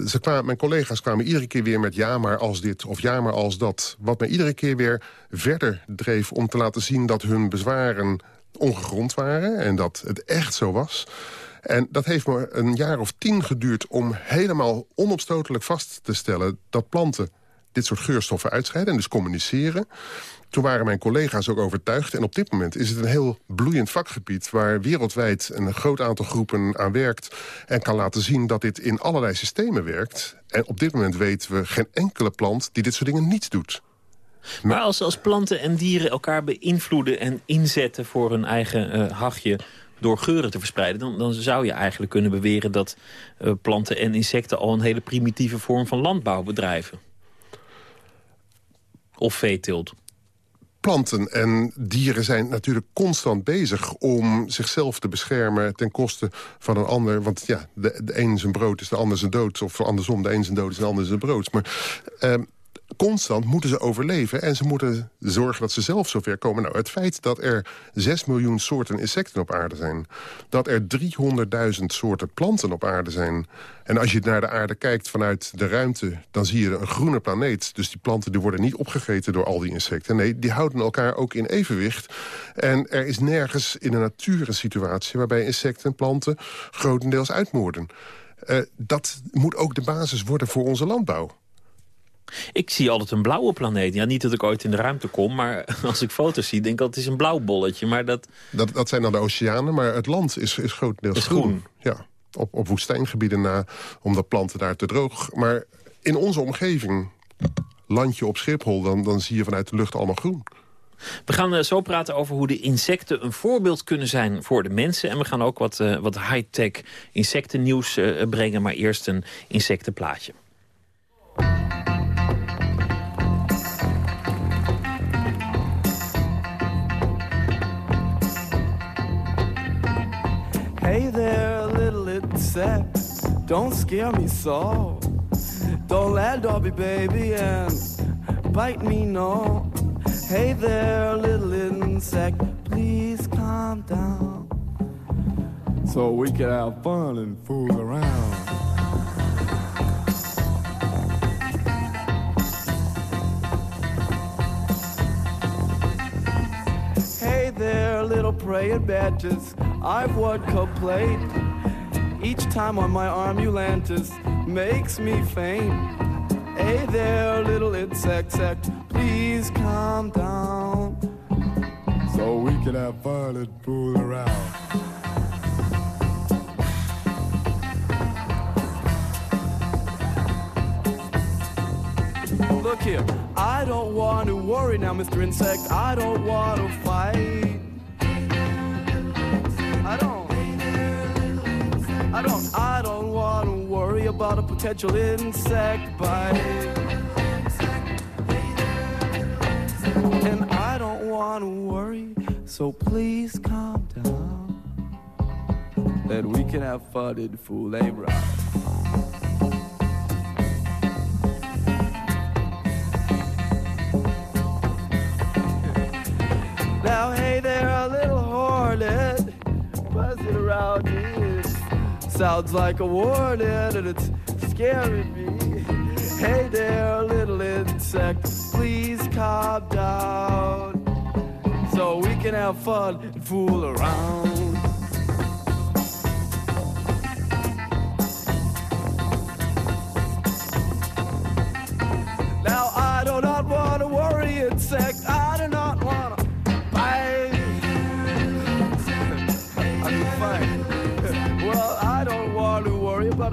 ze kwamen, mijn collega's kwamen iedere keer weer met ja, maar als dit of ja, maar als dat. Wat mij iedere keer weer verder dreef om te laten zien dat hun bezwaren ongegrond waren... en dat het echt zo was. En dat heeft me een jaar of tien geduurd om helemaal onopstotelijk vast te stellen... dat planten dit soort geurstoffen uitscheiden en dus communiceren. Toen waren mijn collega's ook overtuigd. En op dit moment is het een heel bloeiend vakgebied... waar wereldwijd een groot aantal groepen aan werkt... en kan laten zien dat dit in allerlei systemen werkt. En op dit moment weten we geen enkele plant die dit soort dingen niet doet. Maar als, als planten en dieren elkaar beïnvloeden en inzetten voor hun eigen uh, hachje door geuren te verspreiden... Dan, dan zou je eigenlijk kunnen beweren dat uh, planten en insecten... al een hele primitieve vorm van landbouw bedrijven. Of veeteelt. Planten en dieren zijn natuurlijk constant bezig om zichzelf te beschermen ten koste van een ander. Want ja, de, de een zijn brood is de ander zijn dood. Of andersom, de een zijn dood is de ander zijn brood. Maar uh, constant moeten ze overleven en ze moeten zorgen dat ze zelf zover komen. Nou, het feit dat er 6 miljoen soorten insecten op aarde zijn... dat er 300.000 soorten planten op aarde zijn... en als je naar de aarde kijkt vanuit de ruimte... dan zie je een groene planeet. Dus die planten die worden niet opgegeten door al die insecten. Nee, die houden elkaar ook in evenwicht. En er is nergens in de natuur een situatie... waarbij insecten en planten grotendeels uitmoorden. Uh, dat moet ook de basis worden voor onze landbouw. Ik zie altijd een blauwe planeet. Ja, niet dat ik ooit in de ruimte kom, maar als ik foto's zie... denk ik dat het is een blauw bolletje. Maar dat... Dat, dat zijn dan de oceanen, maar het land is, is grotendeels is groen. Ja, op, op woestijngebieden na, omdat planten daar te droog... Maar in onze omgeving, landje op Schiphol... Dan, dan zie je vanuit de lucht allemaal groen. We gaan uh, zo praten over hoe de insecten een voorbeeld kunnen zijn voor de mensen. En we gaan ook wat, uh, wat high-tech insectennieuws uh, brengen. Maar eerst een insectenplaatje. Hey there, little insect, don't scare me so. Don't let Dobby baby and bite me no. Hey there, little insect, please calm down. So we can have fun and fool around. Hey there, little praying badges, I've one complaint. Each time on my arm you land just makes me faint. Hey there, little insect, sect, please calm down. So we can have fun and fool around. Look here, I don't want to worry now, Mr. Insect. I don't want to fight. I don't. I don't want to worry about a potential insect bite. And I don't want to worry, so please calm down. Then we can have fun in full a ride. Now, hey there, a little hornet buzzing around me. Sounds like a warning, and it's scaring me. Hey there, little insect, please calm down. So we can have fun and fool around.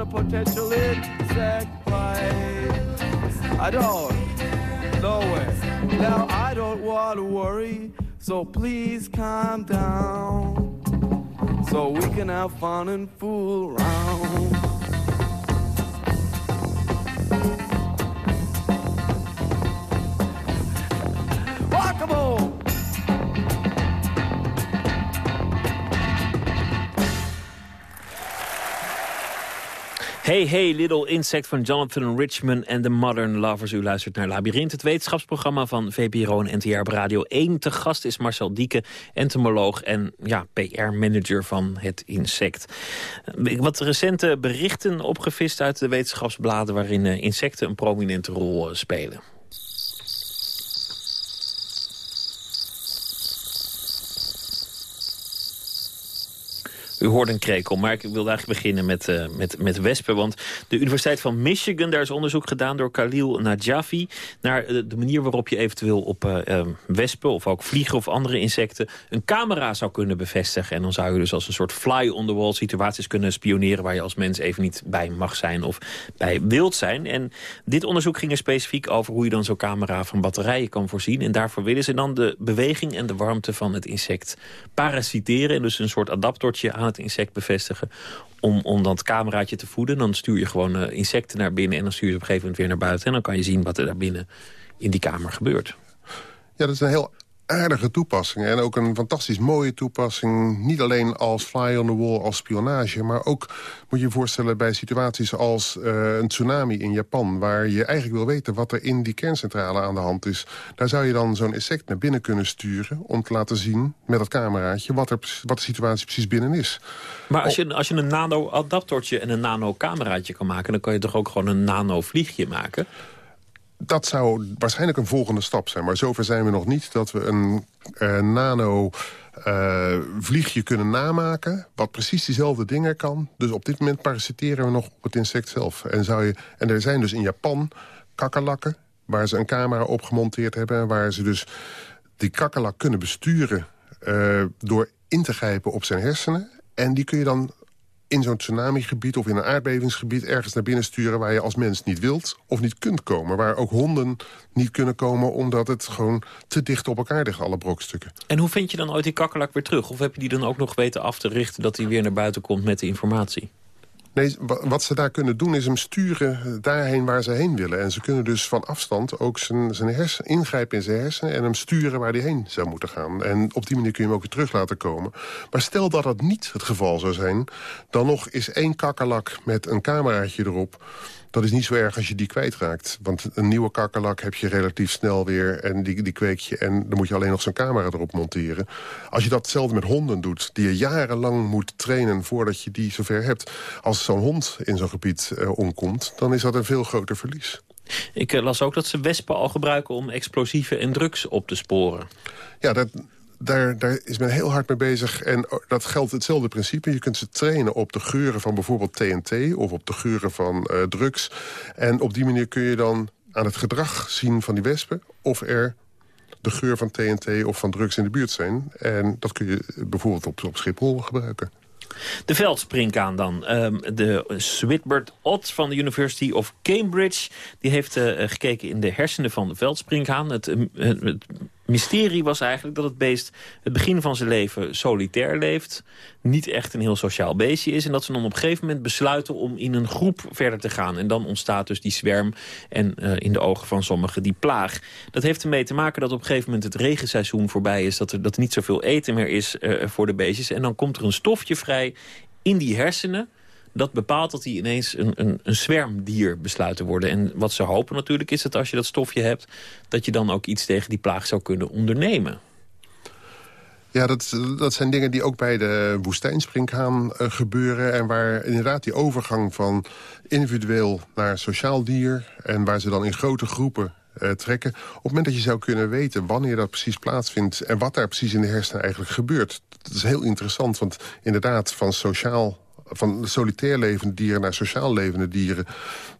Potential insect bite. I don't. No way. Now I don't want to worry, so please calm down. So we can have fun and fool around. Hey Hey Little Insect van Jonathan Richman en de Modern Lovers. U luistert naar Labyrinth, het wetenschapsprogramma van VPRO en NTR Radio 1. Te gast is Marcel Dieke, entomoloog en ja, PR-manager van het insect. Wat recente berichten opgevist uit de wetenschapsbladen... waarin uh, insecten een prominente rol uh, spelen. U hoort een krekel, maar ik wilde eigenlijk beginnen met, uh, met, met wespen. Want de Universiteit van Michigan, daar is onderzoek gedaan door Khalil Najafi... naar uh, de manier waarop je eventueel op uh, wespen of ook vliegen of andere insecten... een camera zou kunnen bevestigen. En dan zou je dus als een soort fly-on-the-wall situaties kunnen spioneren... waar je als mens even niet bij mag zijn of bij wilt zijn. En dit onderzoek ging er specifiek over hoe je dan zo'n camera van batterijen kan voorzien. En daarvoor willen ze dan de beweging en de warmte van het insect parasiteren. En dus een soort adaptortje aan het insect bevestigen om, om dan het cameraatje te voeden. Dan stuur je gewoon uh, insecten naar binnen en dan stuur je ze op een gegeven moment weer naar buiten. En dan kan je zien wat er daar binnen in die kamer gebeurt. Ja, dat is een heel aardige toepassing. En ook een fantastisch mooie toepassing. Niet alleen als fly on the wall, als spionage. Maar ook, moet je je voorstellen, bij situaties als uh, een tsunami in Japan... waar je eigenlijk wil weten wat er in die kerncentrale aan de hand is. Daar zou je dan zo'n insect naar binnen kunnen sturen... om te laten zien met dat cameraatje wat, er, wat de situatie precies binnen is. Maar als je, als je een nano-adaptortje en een nano-cameraatje kan maken... dan kan je toch ook gewoon een nano-vliegje maken? Dat zou waarschijnlijk een volgende stap zijn. Maar zover zijn we nog niet dat we een uh, nano... Uh, vliegje kunnen namaken, wat precies diezelfde dingen kan. Dus op dit moment parasiteren we nog op het insect zelf. En, zou je, en er zijn dus in Japan kakkerlakken... waar ze een camera op gemonteerd hebben... waar ze dus die kakkerlak kunnen besturen... Uh, door in te grijpen op zijn hersenen. En die kun je dan in zo'n tsunamigebied of in een aardbevingsgebied... ergens naar binnen sturen waar je als mens niet wilt of niet kunt komen. Waar ook honden niet kunnen komen omdat het gewoon te dicht op elkaar ligt, alle brokstukken. En hoe vind je dan ooit die kakkerlak weer terug? Of heb je die dan ook nog weten af te richten dat hij weer naar buiten komt met de informatie? Nee, wat ze daar kunnen doen is hem sturen daarheen waar ze heen willen. En ze kunnen dus van afstand ook zijn, zijn hersen, ingrijpen in zijn hersenen... en hem sturen waar hij heen zou moeten gaan. En op die manier kun je hem ook weer terug laten komen. Maar stel dat dat niet het geval zou zijn... dan nog is één kakkerlak met een cameraatje erop dat is niet zo erg als je die kwijtraakt. Want een nieuwe kakkerlak heb je relatief snel weer en die, die kweek je... en dan moet je alleen nog zo'n camera erop monteren. Als je datzelfde met honden doet, die je jarenlang moet trainen... voordat je die zover hebt. Als zo'n hond in zo'n gebied uh, omkomt, dan is dat een veel groter verlies. Ik uh, las ook dat ze wespen al gebruiken om explosieven en drugs op te sporen. Ja, dat, daar, daar is men heel hard mee bezig. En dat geldt hetzelfde principe. Je kunt ze trainen op de geuren van bijvoorbeeld TNT... of op de geuren van uh, drugs. En op die manier kun je dan aan het gedrag zien van die wespen... of er de geur van TNT of van drugs in de buurt zijn. En dat kun je bijvoorbeeld op, op Schiphol gebruiken. De veldspringkaan dan. Um, de Switbert Ott van de University of Cambridge... die heeft uh, gekeken in de hersenen van de veldspringhaan. Het, het, het mysterie was eigenlijk dat het beest het begin van zijn leven solitair leeft. Niet echt een heel sociaal beestje is. En dat ze dan op een gegeven moment besluiten om in een groep verder te gaan. En dan ontstaat dus die zwerm en uh, in de ogen van sommigen die plaag. Dat heeft ermee te maken dat op een gegeven moment het regenseizoen voorbij is. Dat er, dat niet zoveel eten meer is uh, voor de beestjes. En dan komt er een stofje vrij in die hersenen dat bepaalt dat hij ineens een, een, een zwermdier besluit te worden. En wat ze hopen natuurlijk is dat als je dat stofje hebt... dat je dan ook iets tegen die plaag zou kunnen ondernemen. Ja, dat, dat zijn dingen die ook bij de woestijnspringhaan uh, gebeuren... en waar inderdaad die overgang van individueel naar sociaal dier... en waar ze dan in grote groepen uh, trekken. Op het moment dat je zou kunnen weten wanneer dat precies plaatsvindt... en wat daar precies in de hersenen eigenlijk gebeurt. Dat is heel interessant, want inderdaad van sociaal van solitair levende dieren naar sociaal levende dieren.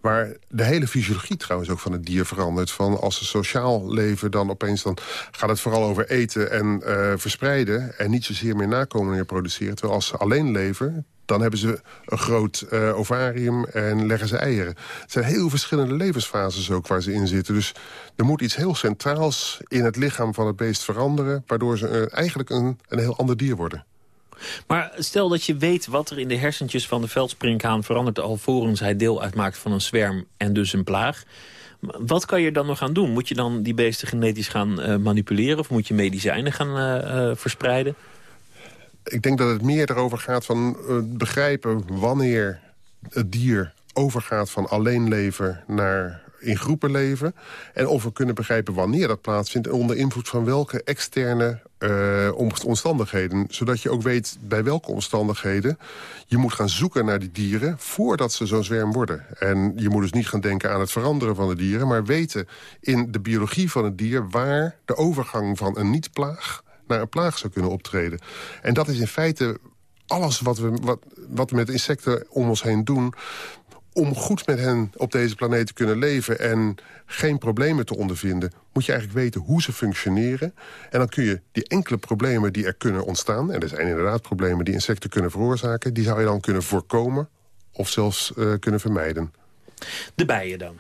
Waar de hele fysiologie trouwens ook van het dier verandert. Van als ze sociaal leven, dan opeens dan gaat het vooral over eten en uh, verspreiden. En niet zozeer meer nakomelingen produceren. Terwijl als ze alleen leven, dan hebben ze een groot uh, ovarium en leggen ze eieren. Het zijn heel verschillende levensfases ook waar ze in zitten. Dus er moet iets heel centraals in het lichaam van het beest veranderen... waardoor ze uh, eigenlijk een, een heel ander dier worden. Maar stel dat je weet wat er in de hersentjes van de veldspringhaan verandert... alvorens hij deel uitmaakt van een zwerm en dus een plaag. Wat kan je dan nog gaan doen? Moet je dan die beesten genetisch gaan uh, manipuleren... of moet je medicijnen gaan uh, uh, verspreiden? Ik denk dat het meer erover gaat van begrijpen wanneer het dier overgaat van alleen leven naar in groepen leven. En of we kunnen begrijpen wanneer dat plaatsvindt... en onder invloed van welke externe uh, omstandigheden. Zodat je ook weet bij welke omstandigheden je moet gaan zoeken naar die dieren... voordat ze zo'n zwerm worden. En je moet dus niet gaan denken aan het veranderen van de dieren... maar weten in de biologie van het dier... waar de overgang van een niet-plaag naar een plaag zou kunnen optreden. En dat is in feite alles wat we, wat, wat we met insecten om ons heen doen om goed met hen op deze planeet te kunnen leven... en geen problemen te ondervinden... moet je eigenlijk weten hoe ze functioneren. En dan kun je die enkele problemen die er kunnen ontstaan... en er zijn inderdaad problemen die insecten kunnen veroorzaken... die zou je dan kunnen voorkomen of zelfs uh, kunnen vermijden. De bijen dan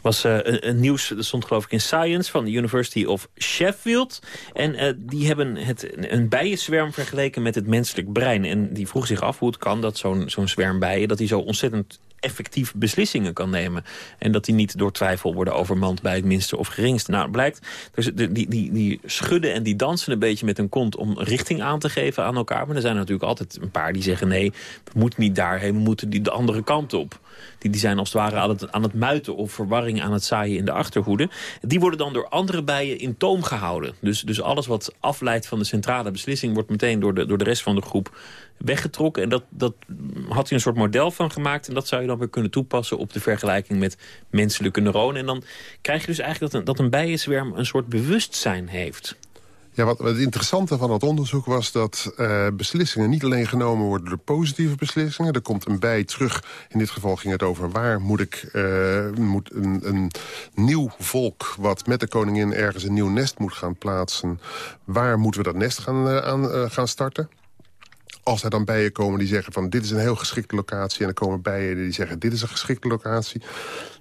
was uh, een, nieuws, dat stond geloof ik in Science van de University of Sheffield. En uh, die hebben het, een bijenzwerm vergeleken met het menselijk brein. En die vroeg zich af hoe het kan dat zo'n zo'n zwerm bijen... dat die zo ontzettend effectief beslissingen kan nemen. En dat die niet door twijfel worden overmand bij het minste of geringste. Nou, blijkt, dus die, die, die schudden en die dansen een beetje met hun kont... om richting aan te geven aan elkaar. Maar er zijn natuurlijk altijd een paar die zeggen... nee, we moeten niet daarheen, we moeten die de andere kant op. Die, die zijn als het ware aan het, aan het muiten of verwarring aan het zaaien in de achterhoede. Die worden dan door andere bijen in toom gehouden. Dus, dus alles wat afleidt van de centrale beslissing... wordt meteen door de, door de rest van de groep weggetrokken. En dat, dat had hij een soort model van gemaakt. En dat zou je dan weer kunnen toepassen op de vergelijking met menselijke neuronen. En dan krijg je dus eigenlijk dat een, dat een bijenzwerm een soort bewustzijn heeft. Ja, wat, wat het interessante van het onderzoek was dat uh, beslissingen niet alleen genomen worden door positieve beslissingen. Er komt een bij terug. In dit geval ging het over waar moet ik uh, moet een, een nieuw volk wat met de koningin ergens een nieuw nest moet gaan plaatsen. Waar moeten we dat nest gaan, uh, aan, gaan starten? Als er dan bijen komen die zeggen van dit is een heel geschikte locatie... en er komen bijen die zeggen dit is een geschikte locatie...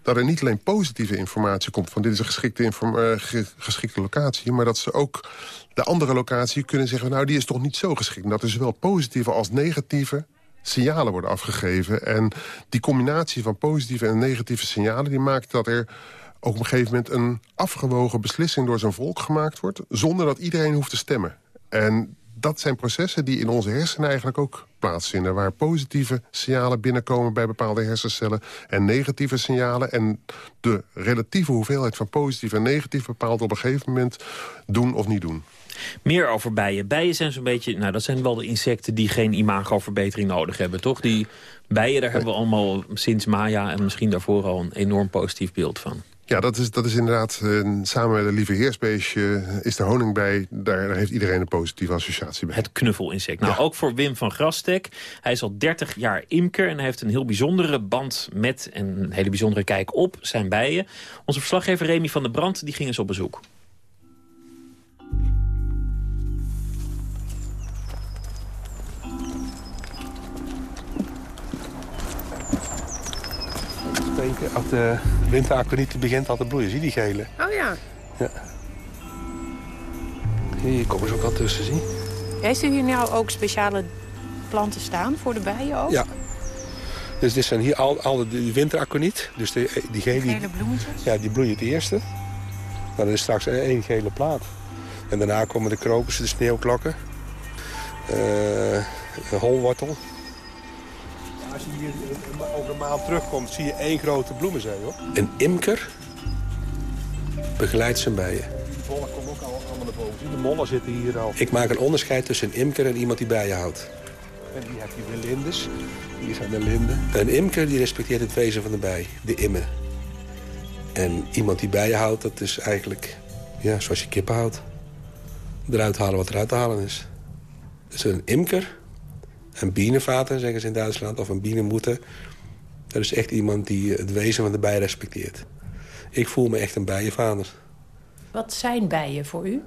dat er niet alleen positieve informatie komt van dit is een geschikte, uh, geschikte locatie... maar dat ze ook de andere locatie kunnen zeggen... nou, die is toch niet zo geschikt. En dat er zowel positieve als negatieve signalen worden afgegeven. En die combinatie van positieve en negatieve signalen... die maakt dat er ook op een gegeven moment een afgewogen beslissing door zijn volk gemaakt wordt... zonder dat iedereen hoeft te stemmen. En dat zijn processen die in onze hersenen eigenlijk ook plaatsvinden. Waar positieve signalen binnenkomen bij bepaalde hersencellen... en negatieve signalen. En de relatieve hoeveelheid van positief en negatief bepaalt op een gegeven moment doen of niet doen. Meer over bijen. Bijen zijn zo'n beetje, nou dat zijn wel de insecten die geen imagoverbetering nodig hebben, toch? Die bijen, daar hebben we allemaal sinds Maya en misschien daarvoor al een enorm positief beeld van. Ja, dat is, dat is inderdaad, uh, samen met een lieve heersbeestje is de honing bij. Daar, daar, heeft iedereen een positieve associatie bij. Het knuffelinsect. Nou, ook voor Wim van Grastek. Hij is al 30 jaar imker en hij heeft een heel bijzondere band met... en een hele bijzondere kijk op zijn bijen. Onze verslaggever Remy van der Brand die ging eens op bezoek. Als de winteraconiet begint al te bloeien. Zie die gele? Oh ja. ja. Hier komen ze ook al tussen, zie. Heeft u hier nou ook speciale planten staan voor de bijen ook? Ja. Dus dit zijn hier al, al de. Dus de, die gele, gele bloemetjes? Ja, die bloeien het eerste. Dan is straks één gele plaat. En daarna komen de krokussen, de sneeuwklokken. Uh, holwortel als je hier over een maand terugkomt, zie je één grote bloemenzee, hoor. Een imker begeleidt zijn bijen. Die bollen komen ook allemaal naar boven. De mollen zitten hier al. Ik maak een onderscheid tussen een imker en iemand die bijen houdt. En hier heb je de lindes. Hier zijn de linden. Een imker die respecteert het wezen van de bij, de imme. En iemand die bijen houdt, dat is eigenlijk ja, zoals je kippen houdt. Eruit halen wat eruit te halen is. Dus een imker een bienenvater, zeggen ze in Duitsland, of een bienenmoeder. Dat is echt iemand die het wezen van de bij respecteert. Ik voel me echt een bijenvader. Wat zijn bijen voor u?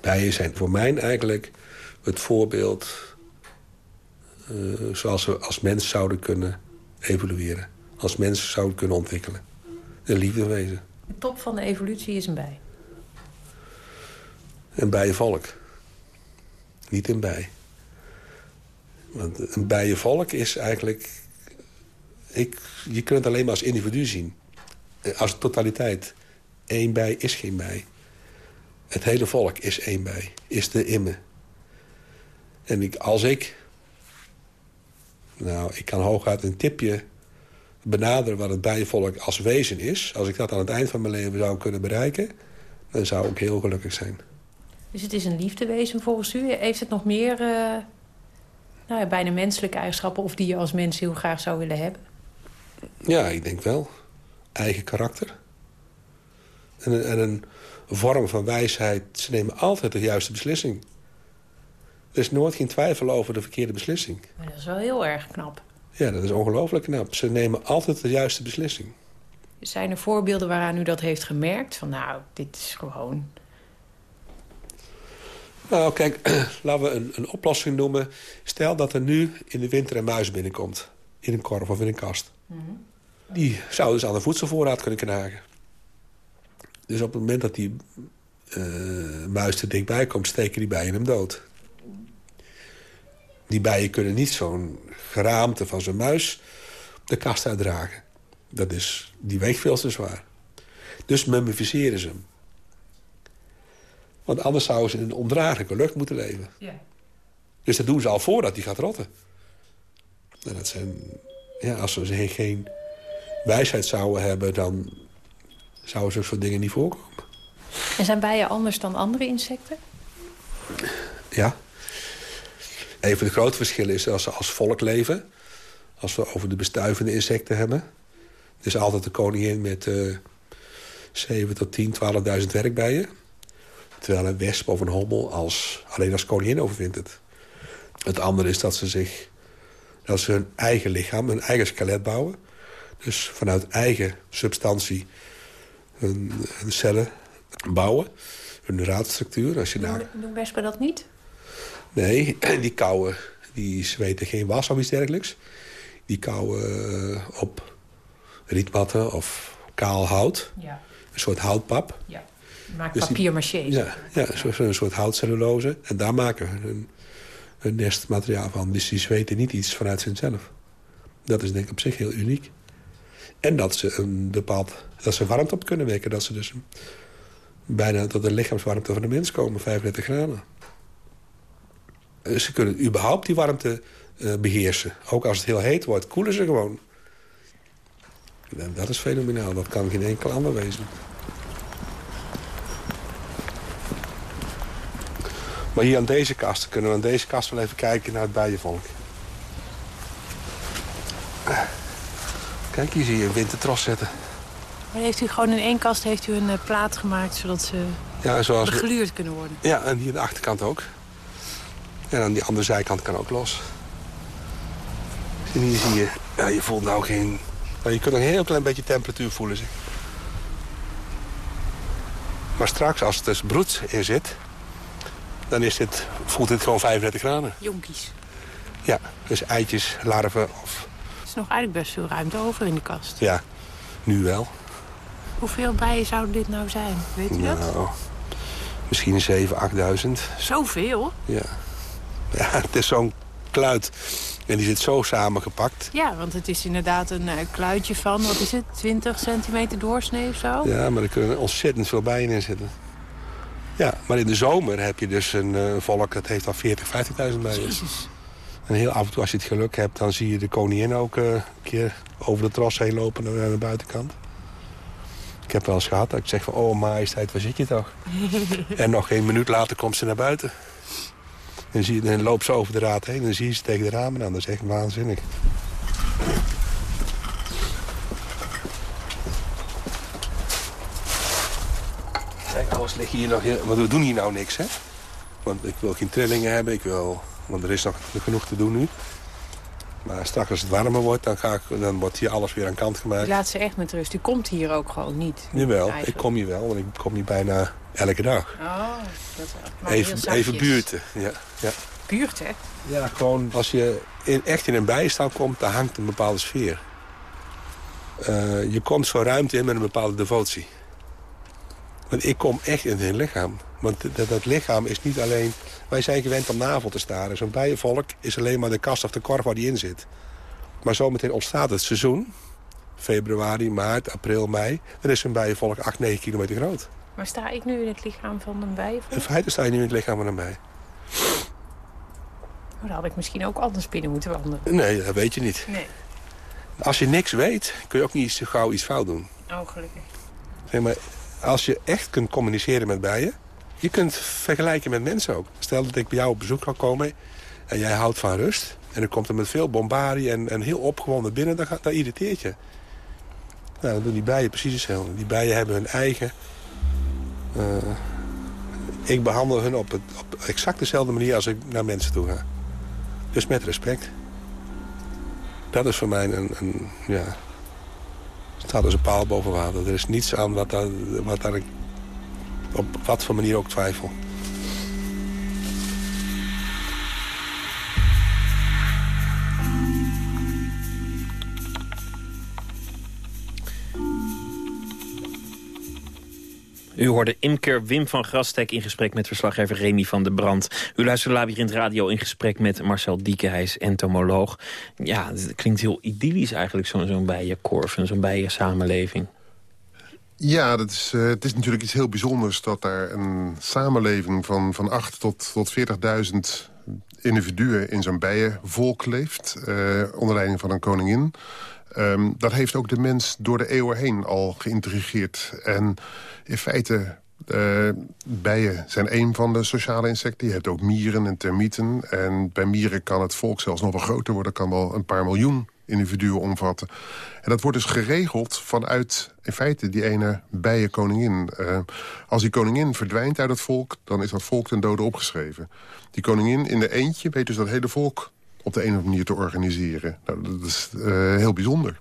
Bijen zijn voor mij eigenlijk het voorbeeld... Uh, zoals we als mens zouden kunnen evolueren. Als mens zouden kunnen ontwikkelen. Een liefdewezen. De top van de evolutie is een bij? Een bijenvolk. Niet een bij. Want een bijenvolk is eigenlijk... Ik, je kunt het alleen maar als individu zien. Als totaliteit. Eén bij is geen bij. Het hele volk is één bij. Is de imme. En ik, als ik... Nou, ik kan hooguit een tipje benaderen wat het bijenvolk als wezen is. Als ik dat aan het eind van mijn leven zou kunnen bereiken... dan zou ik heel gelukkig zijn. Dus het is een liefdewezen volgens u. Heeft het nog meer uh, nou ja, bijna menselijke eigenschappen... of die je als mens heel graag zou willen hebben? Ja, ik denk wel. Eigen karakter. En een, en een vorm van wijsheid. Ze nemen altijd de juiste beslissing. Er is nooit geen twijfel over de verkeerde beslissing. Maar dat is wel heel erg knap. Ja, dat is ongelooflijk knap. Ze nemen altijd de juiste beslissing. Zijn er voorbeelden waaraan u dat heeft gemerkt? Van nou, dit is gewoon nou, kijk, laten we een, een, oplossing noemen. Stel dat er nu in de winter een muis binnenkomt. In een korf of in een kast. Mhm. Die zou dus aan de voedselvoorraad kunnen knagen. Dus op het moment dat die uh, muis er dichtbij komt... steken die bijen hem dood. Die bijen kunnen niet zo'n geraamte van zo'n muis de kast uitdragen. Dat is, die weegt veel te zwaar. Dus mummificeren ze hem. Want anders zouden ze in een ondraaglijke lucht moeten leven. Ja. Dus dat doen ze al voordat die gaat rotten. En dat zijn, ja, als ze geen wijsheid zouden hebben... dan zouden zulke soort dingen niet voorkomen. En zijn bijen anders dan andere insecten? Ja. Een van de grote verschillen is als ze als volk leven. Als we over de bestuivende insecten hebben. Er is altijd de koningin met uh, 7 tot 10, 12.000 werkbijen. Terwijl een wesp of een hommel als, alleen als koningin overwint het. Het andere is dat ze zich dat ze hun eigen lichaam, hun eigen skelet bouwen. Dus vanuit eigen substantie hun, hun cellen bouwen. Hun raadstructuur. Als je doen, daar... doen wespen dat niet? Nee, die kauwen, die zweten geen was of iets dergelijks. Die kauwen uh, op rietmatten of kaal hout. Ja. Een soort houtpap. Ja. Maakt dus papier-maché. Ja, ja, een soort houtcellulose. En daar maken hun, hun nestmateriaal van. Dus die zweten niet iets vanuit zichzelf. Dat is denk ik op zich heel uniek. En dat ze een bepaald dat ze warmte op kunnen wekken. Dat ze dus bijna tot de lichaamswarmte van de mens komen, 35 graden. Ze kunnen überhaupt die warmte uh, beheersen. Ook als het heel heet wordt, koelen ze gewoon. En dat is fenomenaal, dat kan geen enkel ander wezen. Maar hier aan deze kast kunnen we aan deze kast wel even kijken naar het bijenvolk. Kijk, hier zie je een wintertros zitten. Maar heeft u gewoon in één kast heeft u een uh, plaat gemaakt... zodat ze ja, zoals begluurd kunnen worden? Ja, en hier aan de achterkant ook. En aan die andere zijkant kan ook los. En hier zie je... Ja, je voelt nou geen... Nou, je kunt een heel klein beetje temperatuur voelen. Zeg. Maar straks, als er dus broed in zit... dan is dit, voelt het gewoon 35 graden. Jonkies. Ja, dus eitjes, larven of... Er is nog eigenlijk best veel ruimte over in de kast. Ja, nu wel. Hoeveel bijen zouden dit nou zijn? Weet u nou, dat? Misschien 7.000, 8.000. Zoveel? Ja. Ja, het is zo'n kluit. En die zit zo samengepakt. Ja, want het is inderdaad een uh, kluitje van, wat is het, 20 centimeter doorsnee of zo? Ja, maar er kunnen ontzettend veel bijen in zitten. Ja, maar in de zomer heb je dus een uh, volk dat heeft al 40, 50.000 bijen. Jezus. En heel af en toe als je het geluk hebt, dan zie je de koningin ook uh, een keer over de tros heen lopen naar de buitenkant. Ik heb wel eens gehad dat ik zeg van, oh majesteit, waar zit je toch? en nog geen minuut later komt ze naar buiten. En zie, dan loopt ze over de raad heen en dan zie je ze tegen de ramen aan. Dat is echt waanzinnig. Kijk, alles ligt hier nog... Heel, we doen hier nou niks, hè? Want ik wil geen trillingen hebben, ik wil... Want er is nog genoeg te doen nu. Maar straks als het warmer wordt, dan, ga ik, dan wordt hier alles weer aan kant gemaakt. Laat ze echt met rust. U komt hier ook gewoon niet? Jawel, ik kom hier wel, want ik kom hier bijna elke dag. Oh, dat. Even, even buurten, ja. ja. Buurten? Ja, gewoon als je in, echt in een bijstand komt, dan hangt een bepaalde sfeer. Uh, je komt zo ruimte in met een bepaalde devotie. Want ik kom echt in hun lichaam. Want dat, dat, lichaam is niet alleen... Wij zijn gewend om navel te staren. Zo'n bijenvolk is alleen maar de kast of de korf waar die in zit. Maar zometeen ontstaat het seizoen. Februari, maart, april, mei. Dan is een bijenvolk 8, 9 kilometer groot. Maar sta ik nu in het lichaam van een bijenvolk? In feite sta je nu in het lichaam van een bij. Oh, dan had ik misschien ook anders binnen moeten wandelen. Nee, dat weet je niet. Nee. Als je niks weet, kun je ook niet zo gauw iets fout doen. Oh, gelukkig. Zeg maar, als je echt kunt communiceren met bijen... je kunt vergelijken met mensen ook. Stel dat ik bij jou op bezoek kan komen en jij houdt van rust... en er komt er met veel bombardie en, en heel opgewonden binnen... dan, dan irriteert je. Nou, dan doen die bijen precies hetzelfde. Die bijen hebben hun eigen... Uh, ik behandel hun op, het, op exact dezelfde manier als ik naar mensen toe ga. Dus met respect. Dat is voor mij een, een ja, staat als een paal boven water. Er is niets aan wat daar, wat daar op wat voor manier ook twijfel. U hoorde imker Wim van Grastek in gesprek met verslaggever Remy van der Brand. U luistert Labyrinth Radio in gesprek met Marcel Dieke, hij is entomoloog. Ja, het klinkt heel idyllisch eigenlijk, zo'n zo'n bijenkorf en zo'n bijensamenleving. Ja, dat is, uh, het is natuurlijk iets heel bijzonders dat daar een samenleving van, van 8 tot, tot 40.000 individuen in zo'n bijenvolk leeft. Uh, onder leiding van een koningin. Um, dat heeft ook de mens door de eeuwen heen al geïntrigeerd. En in feite, uh, bijen zijn een van de sociale insecten. Je hebt ook mieren en termieten. En bij mieren kan het volk zelfs nog wel groter worden. kan wel een paar miljoen individuen omvatten. En dat wordt dus geregeld vanuit in feite die ene bijenkoningin. Uh, als die koningin verdwijnt uit het volk, dan is dat volk ten dode opgeschreven. Die koningin in de eentje weet dus dat hele volk op de een of andere manier te organiseren. Nou, dat is uh, heel bijzonder.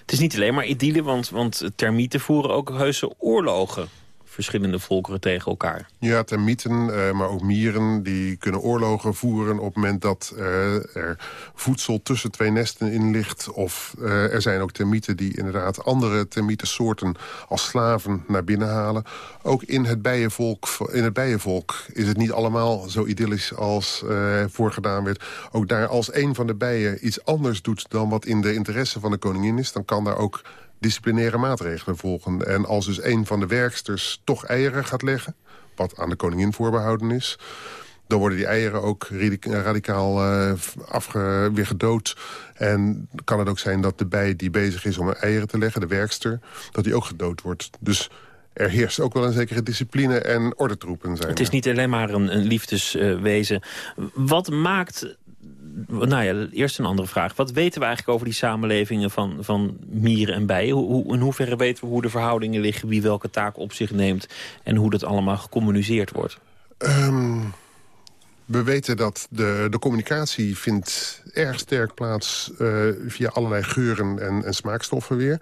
Het is niet alleen maar idylle, want, want termieten voeren ook heuse oorlogen verschillende volkeren tegen elkaar. Ja, termieten, uh, maar ook mieren, die kunnen oorlogen voeren... op het moment dat uh, er voedsel tussen twee nesten in ligt. Of uh, er zijn ook termieten die inderdaad andere termietensoorten... als slaven naar binnen halen. Ook in het bijenvolk, in het bijenvolk is het niet allemaal zo idyllisch als voorgedaan werd. Ook daar als een van de bijen iets anders doet... dan wat in de interesse van de koningin is... dan kan daar ook disciplinaire maatregelen volgen. En als dus een van de werksters toch eieren gaat leggen... wat aan de koningin voorbehouden is... dan worden die eieren ook radicaal uh, afge, weer gedood. En kan het ook zijn dat de bij die bezig is om eieren te leggen, de werkster... dat die ook gedood wordt. Dus er heerst ook wel een zekere discipline en ordentroepen zijn. Het is niet alleen maar een, een liefdeswezen. Wat maakt nou ja, eerst een andere vraag. Wat weten we eigenlijk over die samenlevingen van, van mieren en bijen? Hoe, in hoeverre weten we hoe de verhoudingen liggen... wie welke taak op zich neemt en hoe dat allemaal gecommuniceerd wordt? Um, we weten dat de, de communicatie vindt erg sterk plaats... Uh, via allerlei geuren en, en smaakstoffen weer.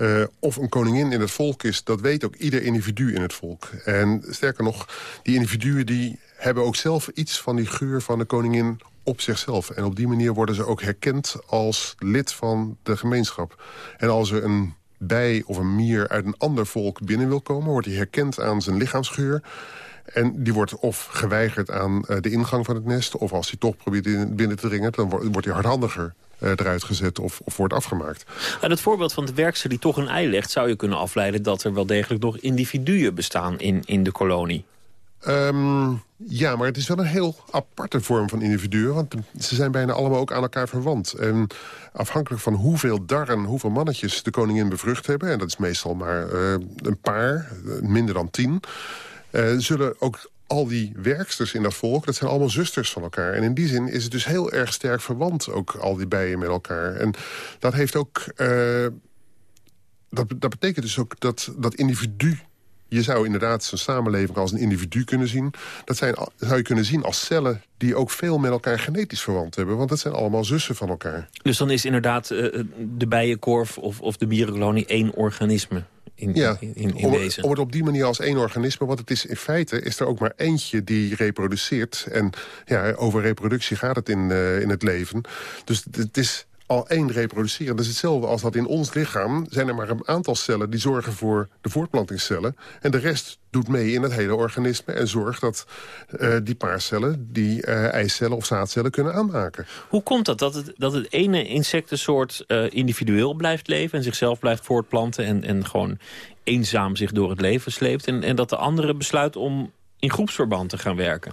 Uh, of een koningin in het volk is, dat weet ook ieder individu in het volk. En sterker nog, die individuen die hebben ook zelf iets van die geur van de koningin op zichzelf. En op die manier worden ze ook herkend als lid van de gemeenschap. En als er een bij of een mier uit een ander volk binnen wil komen... wordt hij herkend aan zijn lichaamsgeur. En die wordt of geweigerd aan uh, de ingang van het nest... of als hij toch probeert in, binnen te dringen... dan wordt, hij hardhandiger uh, eruit gezet of, of wordt afgemaakt. En het voorbeeld van de werkster die toch een ei legt... zou je kunnen afleiden dat er wel degelijk nog individuen bestaan in, in de kolonie. Um, ja, maar het is wel een heel aparte vorm van individuen. Want ze zijn bijna allemaal ook aan elkaar verwant. En afhankelijk van hoeveel darren, hoeveel mannetjes de koningin bevrucht hebben... en dat is meestal maar uh, een paar, minder dan tien... Uh, zullen ook al die werksters in dat volk, dat zijn allemaal zusters van elkaar. En in die zin is het dus heel erg sterk verwant, ook al die bijen met elkaar. En dat heeft ook... Dat, dat betekent dus ook dat dat individu je zou inderdaad zo'n samenleving als een individu kunnen zien. Dat zijn, zou je kunnen zien als cellen die ook veel met elkaar genetisch verwant hebben. Want dat zijn allemaal zussen van elkaar. Dus dan is inderdaad uh, de bijenkorf of, of de mierenkolonie één organisme? In, ja, in, in, in om, om, het op die manier als één organisme... want het is in feite is er ook maar eentje die reproduceert. En ja, over reproductie gaat het in, uh, in het leven. Dus het is al één reproduceren. Dat is hetzelfde als dat in ons lichaam zijn er maar een aantal cellen... die zorgen voor de voortplantingscellen. En de rest doet mee in het hele organisme... en zorgt dat uh, die paarcellen die uh, eicellen of zaadcellen kunnen aanmaken. Hoe komt dat? Dat het, dat het ene insectensoort uh, individueel blijft leven... en zichzelf blijft voortplanten... en, en gewoon eenzaam zich door het leven sleept... en, en dat de andere besluit om in groepsverband te gaan werken?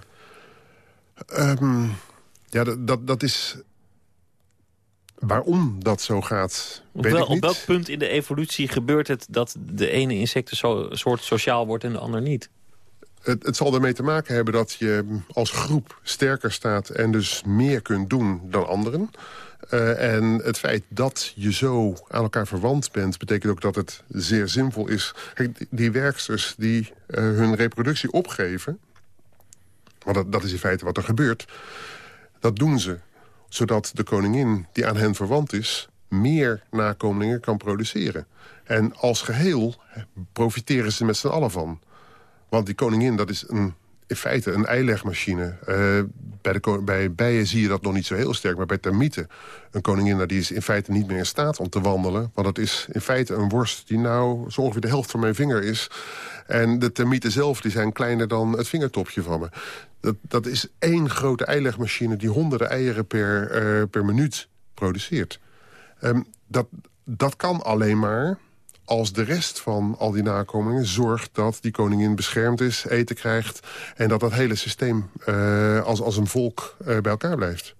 Um, ja, dat, dat, dat is Waarom dat zo gaat, op, wel, op welk punt in de evolutie gebeurt het... dat de ene insectensoort sociaal wordt en de ander niet? Het, het, zal ermee te maken hebben dat je als groep sterker staat... en dus meer kunt doen dan anderen. Uh, en het feit dat je zo aan elkaar verwant bent... betekent ook dat het zeer zinvol is. Kijk, die werksters die uh, hun reproductie opgeven... want dat, dat is in feite wat er gebeurt... dat doen ze zodat de koningin die aan hen verwant is... meer nakomelingen kan produceren. En als geheel profiteren ze met z'n allen van. Want die koningin, dat is een, in feite een eilegmachine. Uh, bij, de, bij bijen zie je dat nog niet zo heel sterk. Maar bij termieten, een koningin nou, die is in feite niet meer in staat om te wandelen. Want het is in feite een worst die nou zo ongeveer de helft van mijn vinger is. En de termieten zelf die zijn kleiner dan het vingertopje van me. Dat, dat is één grote eilegmachine die honderden eieren per, uh, per minuut produceert. Um, dat, dat kan alleen maar als de rest van al die nakomelingen zorgt dat die koningin beschermd is, eten krijgt... en dat dat hele systeem uh, als, als een volk uh, bij elkaar blijft.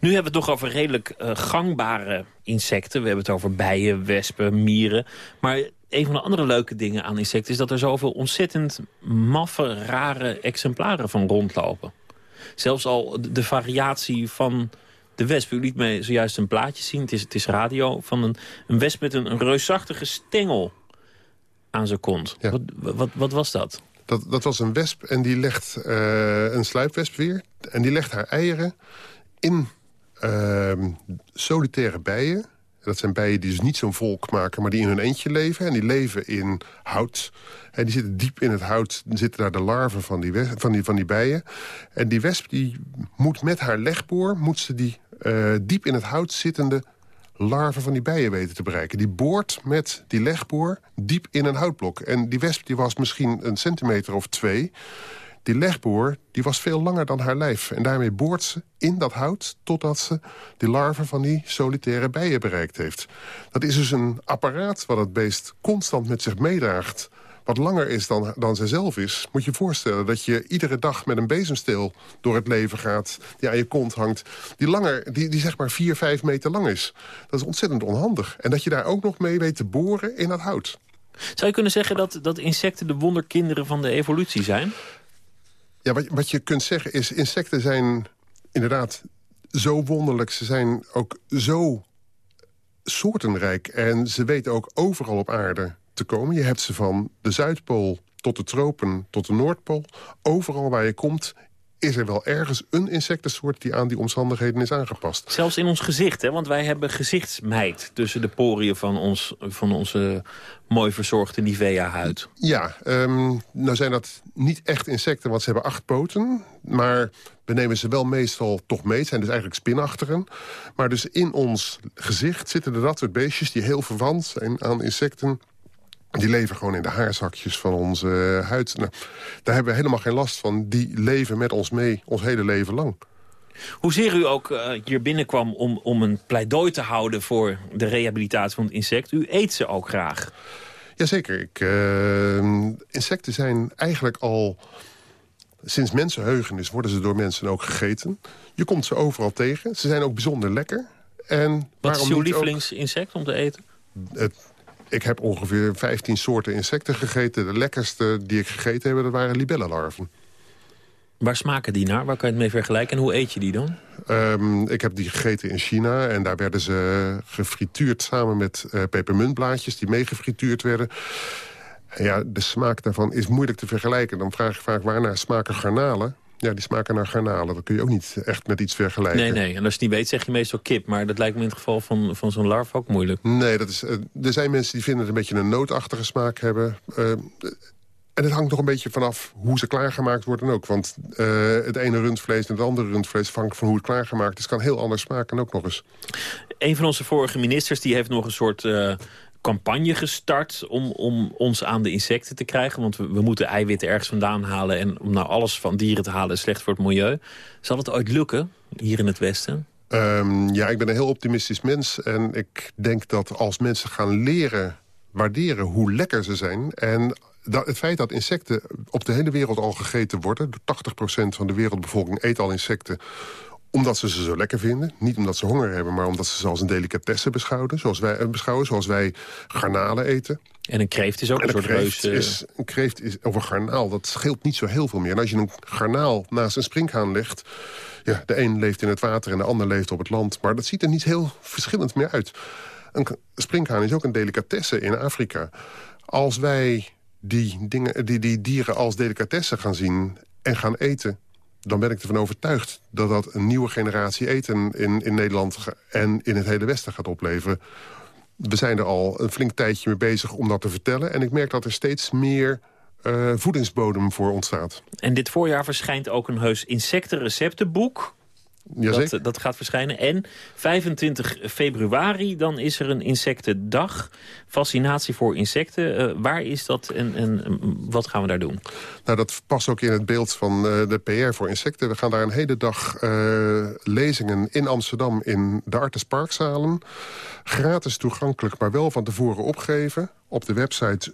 Nu hebben we het toch over redelijk gangbare insecten. We hebben het over bijen, wespen, mieren. Maar een van de andere leuke dingen aan insecten... is dat er zoveel ontzettend maffe, rare exemplaren van rondlopen. Zelfs al de variatie van de wesp. U liet mij zojuist een plaatje zien, het is, het is radio... van een, een wesp met een, een reusachtige stengel aan zijn kont. Wat, wat, wat was dat? Dat, dat was een wesp en die legt uh, een sluipwesp weer. En die legt haar eieren in uh, solitaire bijen. Dat zijn bijen die dus niet zo'n volk maken, maar die in hun eentje leven. En die leven in hout. En die zitten diep in het hout, zitten daar de larven van die, van die, van die bijen. En die wesp die moet met haar legboor, moet ze die uh, diep in het hout zittende larven van die bijen weten te bereiken. Die boort met die legboor diep in een houtblok. En die wesp die was misschien een centimeter of twee. Die legboor die was veel langer dan haar lijf. En daarmee boort ze in dat hout totdat ze die larven van die solitaire bijen bereikt heeft. Dat is dus een apparaat wat het beest constant met zich meedraagt wat langer is dan, dan zij zelf is... moet je voorstellen dat je iedere dag met een bezemsteel door het leven gaat... die aan je kont hangt, die, langer, die, die zeg maar 4, 5 meter lang is. Dat is ontzettend onhandig. En dat je daar ook nog mee weet te boren in dat hout. Zou je kunnen zeggen dat, dat insecten de wonderkinderen van de evolutie zijn? Ja, wat, wat je kunt zeggen is, insecten zijn inderdaad zo wonderlijk. Ze zijn ook zo soortenrijk. En ze weten ook overal op aarde te komen. Je hebt ze van de Zuidpool tot de tropen, tot de Noordpool. Overal waar je komt is er wel ergens een insectensoort die aan die omstandigheden is aangepast. Zelfs in ons gezicht, hè? want wij hebben gezichtsmijt... tussen de poriën van, ons, van onze mooi verzorgde Nivea-huid. Ja, um, nou zijn dat niet echt insecten, want ze hebben acht poten. Maar we nemen ze wel meestal toch mee. Het zijn dus eigenlijk spinachtigen. Maar dus in ons gezicht zitten er dat soort beestjes... die heel verwant zijn aan insecten die leven gewoon in de haarzakjes van onze eh, huid. Nou, daar hebben we helemaal geen last van. Die leven met ons mee, ons hele leven lang. Hoezeer u ook uh, hier binnenkwam om, om een pleidooi te houden... voor de rehabilitatie van het insect, u eet ze ook graag. Jazeker. Ik, uh, insecten zijn eigenlijk al... Sinds mensenheugenis worden ze door mensen ook gegeten. Je komt ze overal tegen. Ze zijn ook bijzonder lekker. En Wat is uw lievelingsinsect om te eten? Het ik heb ongeveer 15 soorten insecten gegeten. De lekkerste die ik gegeten heb, dat waren libellenlarven. Waar smaken die naar? Waar kan je het mee vergelijken? En hoe eet je die dan? Um, ik heb die gegeten in China. En daar werden ze gefrituurd samen met uh, pepermuntblaadjes... die meegefrituurd werden. En ja, de smaak daarvan is moeilijk te vergelijken. Dan vraag ik vaak waarnaar smaken garnalen. Ja, die smaken naar garnalen. Dat kun je ook niet echt met iets vergelijken. Nee, nee. En als je het niet weet, zeg je meestal kip. Maar dat lijkt me in het geval van, van zo'n larf ook moeilijk. Nee, dat is, uh, er zijn mensen die vinden het een beetje een nootachtige smaak hebben. Uh, en het hangt nog een beetje vanaf hoe ze klaargemaakt worden ook. Want uh, het ene rundvlees en het andere rundvlees... afhankelijk van hoe het klaargemaakt is... kan heel anders smaken ook nog eens. Een van onze vorige ministers die heeft nog een soort campagne gestart om, om ons aan de insecten te krijgen. Want we, we, moeten eiwitten ergens vandaan halen. En om nou alles van dieren te halen is slecht voor het milieu. Zal het ooit lukken hier in het Westen? Um, ja, ik ben een heel optimistisch mens. En ik denk dat als mensen gaan leren waarderen hoe lekker ze zijn... en dat, het feit dat insecten op de hele wereld al gegeten worden... 80% van de wereldbevolking eet al insecten omdat ze ze zo lekker vinden. Niet omdat ze honger hebben, maar omdat ze ze als een delicatesse beschouwen. Zoals wij, eh, beschouwen, zoals wij garnalen eten. En een kreeft is ook een, soort kreeft reus... Is, een kreeft is, of een garnaal, dat scheelt niet zo heel veel meer. En als je een garnaal naast een springhaan legt... Ja, de een leeft in het water en de ander leeft op het land. Maar dat ziet er niet heel verschillend meer uit. Een springhaan is ook een delicatesse in Afrika. Als wij die, dingen, die, die dieren als delicatesse gaan zien en gaan eten dan ben ik ervan overtuigd dat dat een nieuwe generatie eten in, in Nederland en in het hele Westen gaat opleveren. We zijn er al een flink tijdje mee bezig om dat te vertellen. En ik merk dat er steeds meer uh, voedingsbodem voor ontstaat. En dit voorjaar verschijnt ook een heus insectenreceptenboek. Dat, dat, gaat verschijnen. En 25 februari, dan is er een insectendag. Fascinatie voor insecten. Uh, waar is dat en, en wat gaan we daar doen? Nou, dat past ook in het beeld van uh, de PR voor insecten. We gaan daar een hele dag uh, lezingen in Amsterdam in de Artes Parkzalen. Gratis toegankelijk, maar wel van tevoren opgeven op de website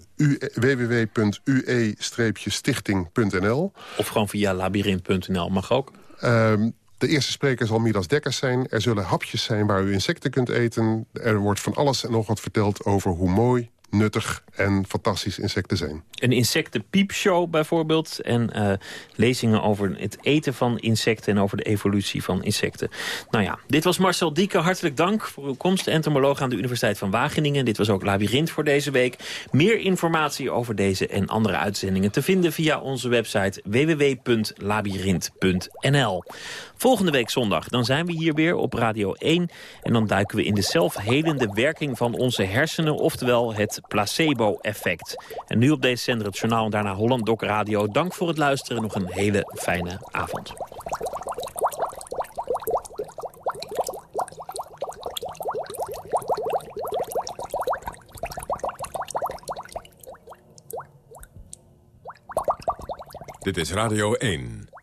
www.ue-stichting.nl. Of gewoon via labyrinth.nl, mag ook. Um, de eerste spreker zal Midas Dekkers zijn. Er zullen hapjes zijn waar u insecten kunt eten. Er wordt van alles en nog wat verteld over hoe mooi nuttig en fantastisch insecten zijn. Een insectenpiepshow bijvoorbeeld. En uh, lezingen over het eten van insecten en over de evolutie van insecten. Nou ja, dit was Marcel Dieke. Hartelijk dank voor uw komst. Entomoloog aan de Universiteit van Wageningen. Dit was ook Labyrinth voor deze week. Meer informatie over deze en andere uitzendingen te vinden via onze website www.labyrinth.nl. Volgende week zondag, dan zijn we hier weer op Radio 1. En dan duiken we in de zelfhelende werking van onze hersenen, oftewel het placebo-effect. En nu op deze zender het journaal en daarna Holland Doc Radio. Dank voor het luisteren en nog een hele fijne avond. Dit is Radio 1.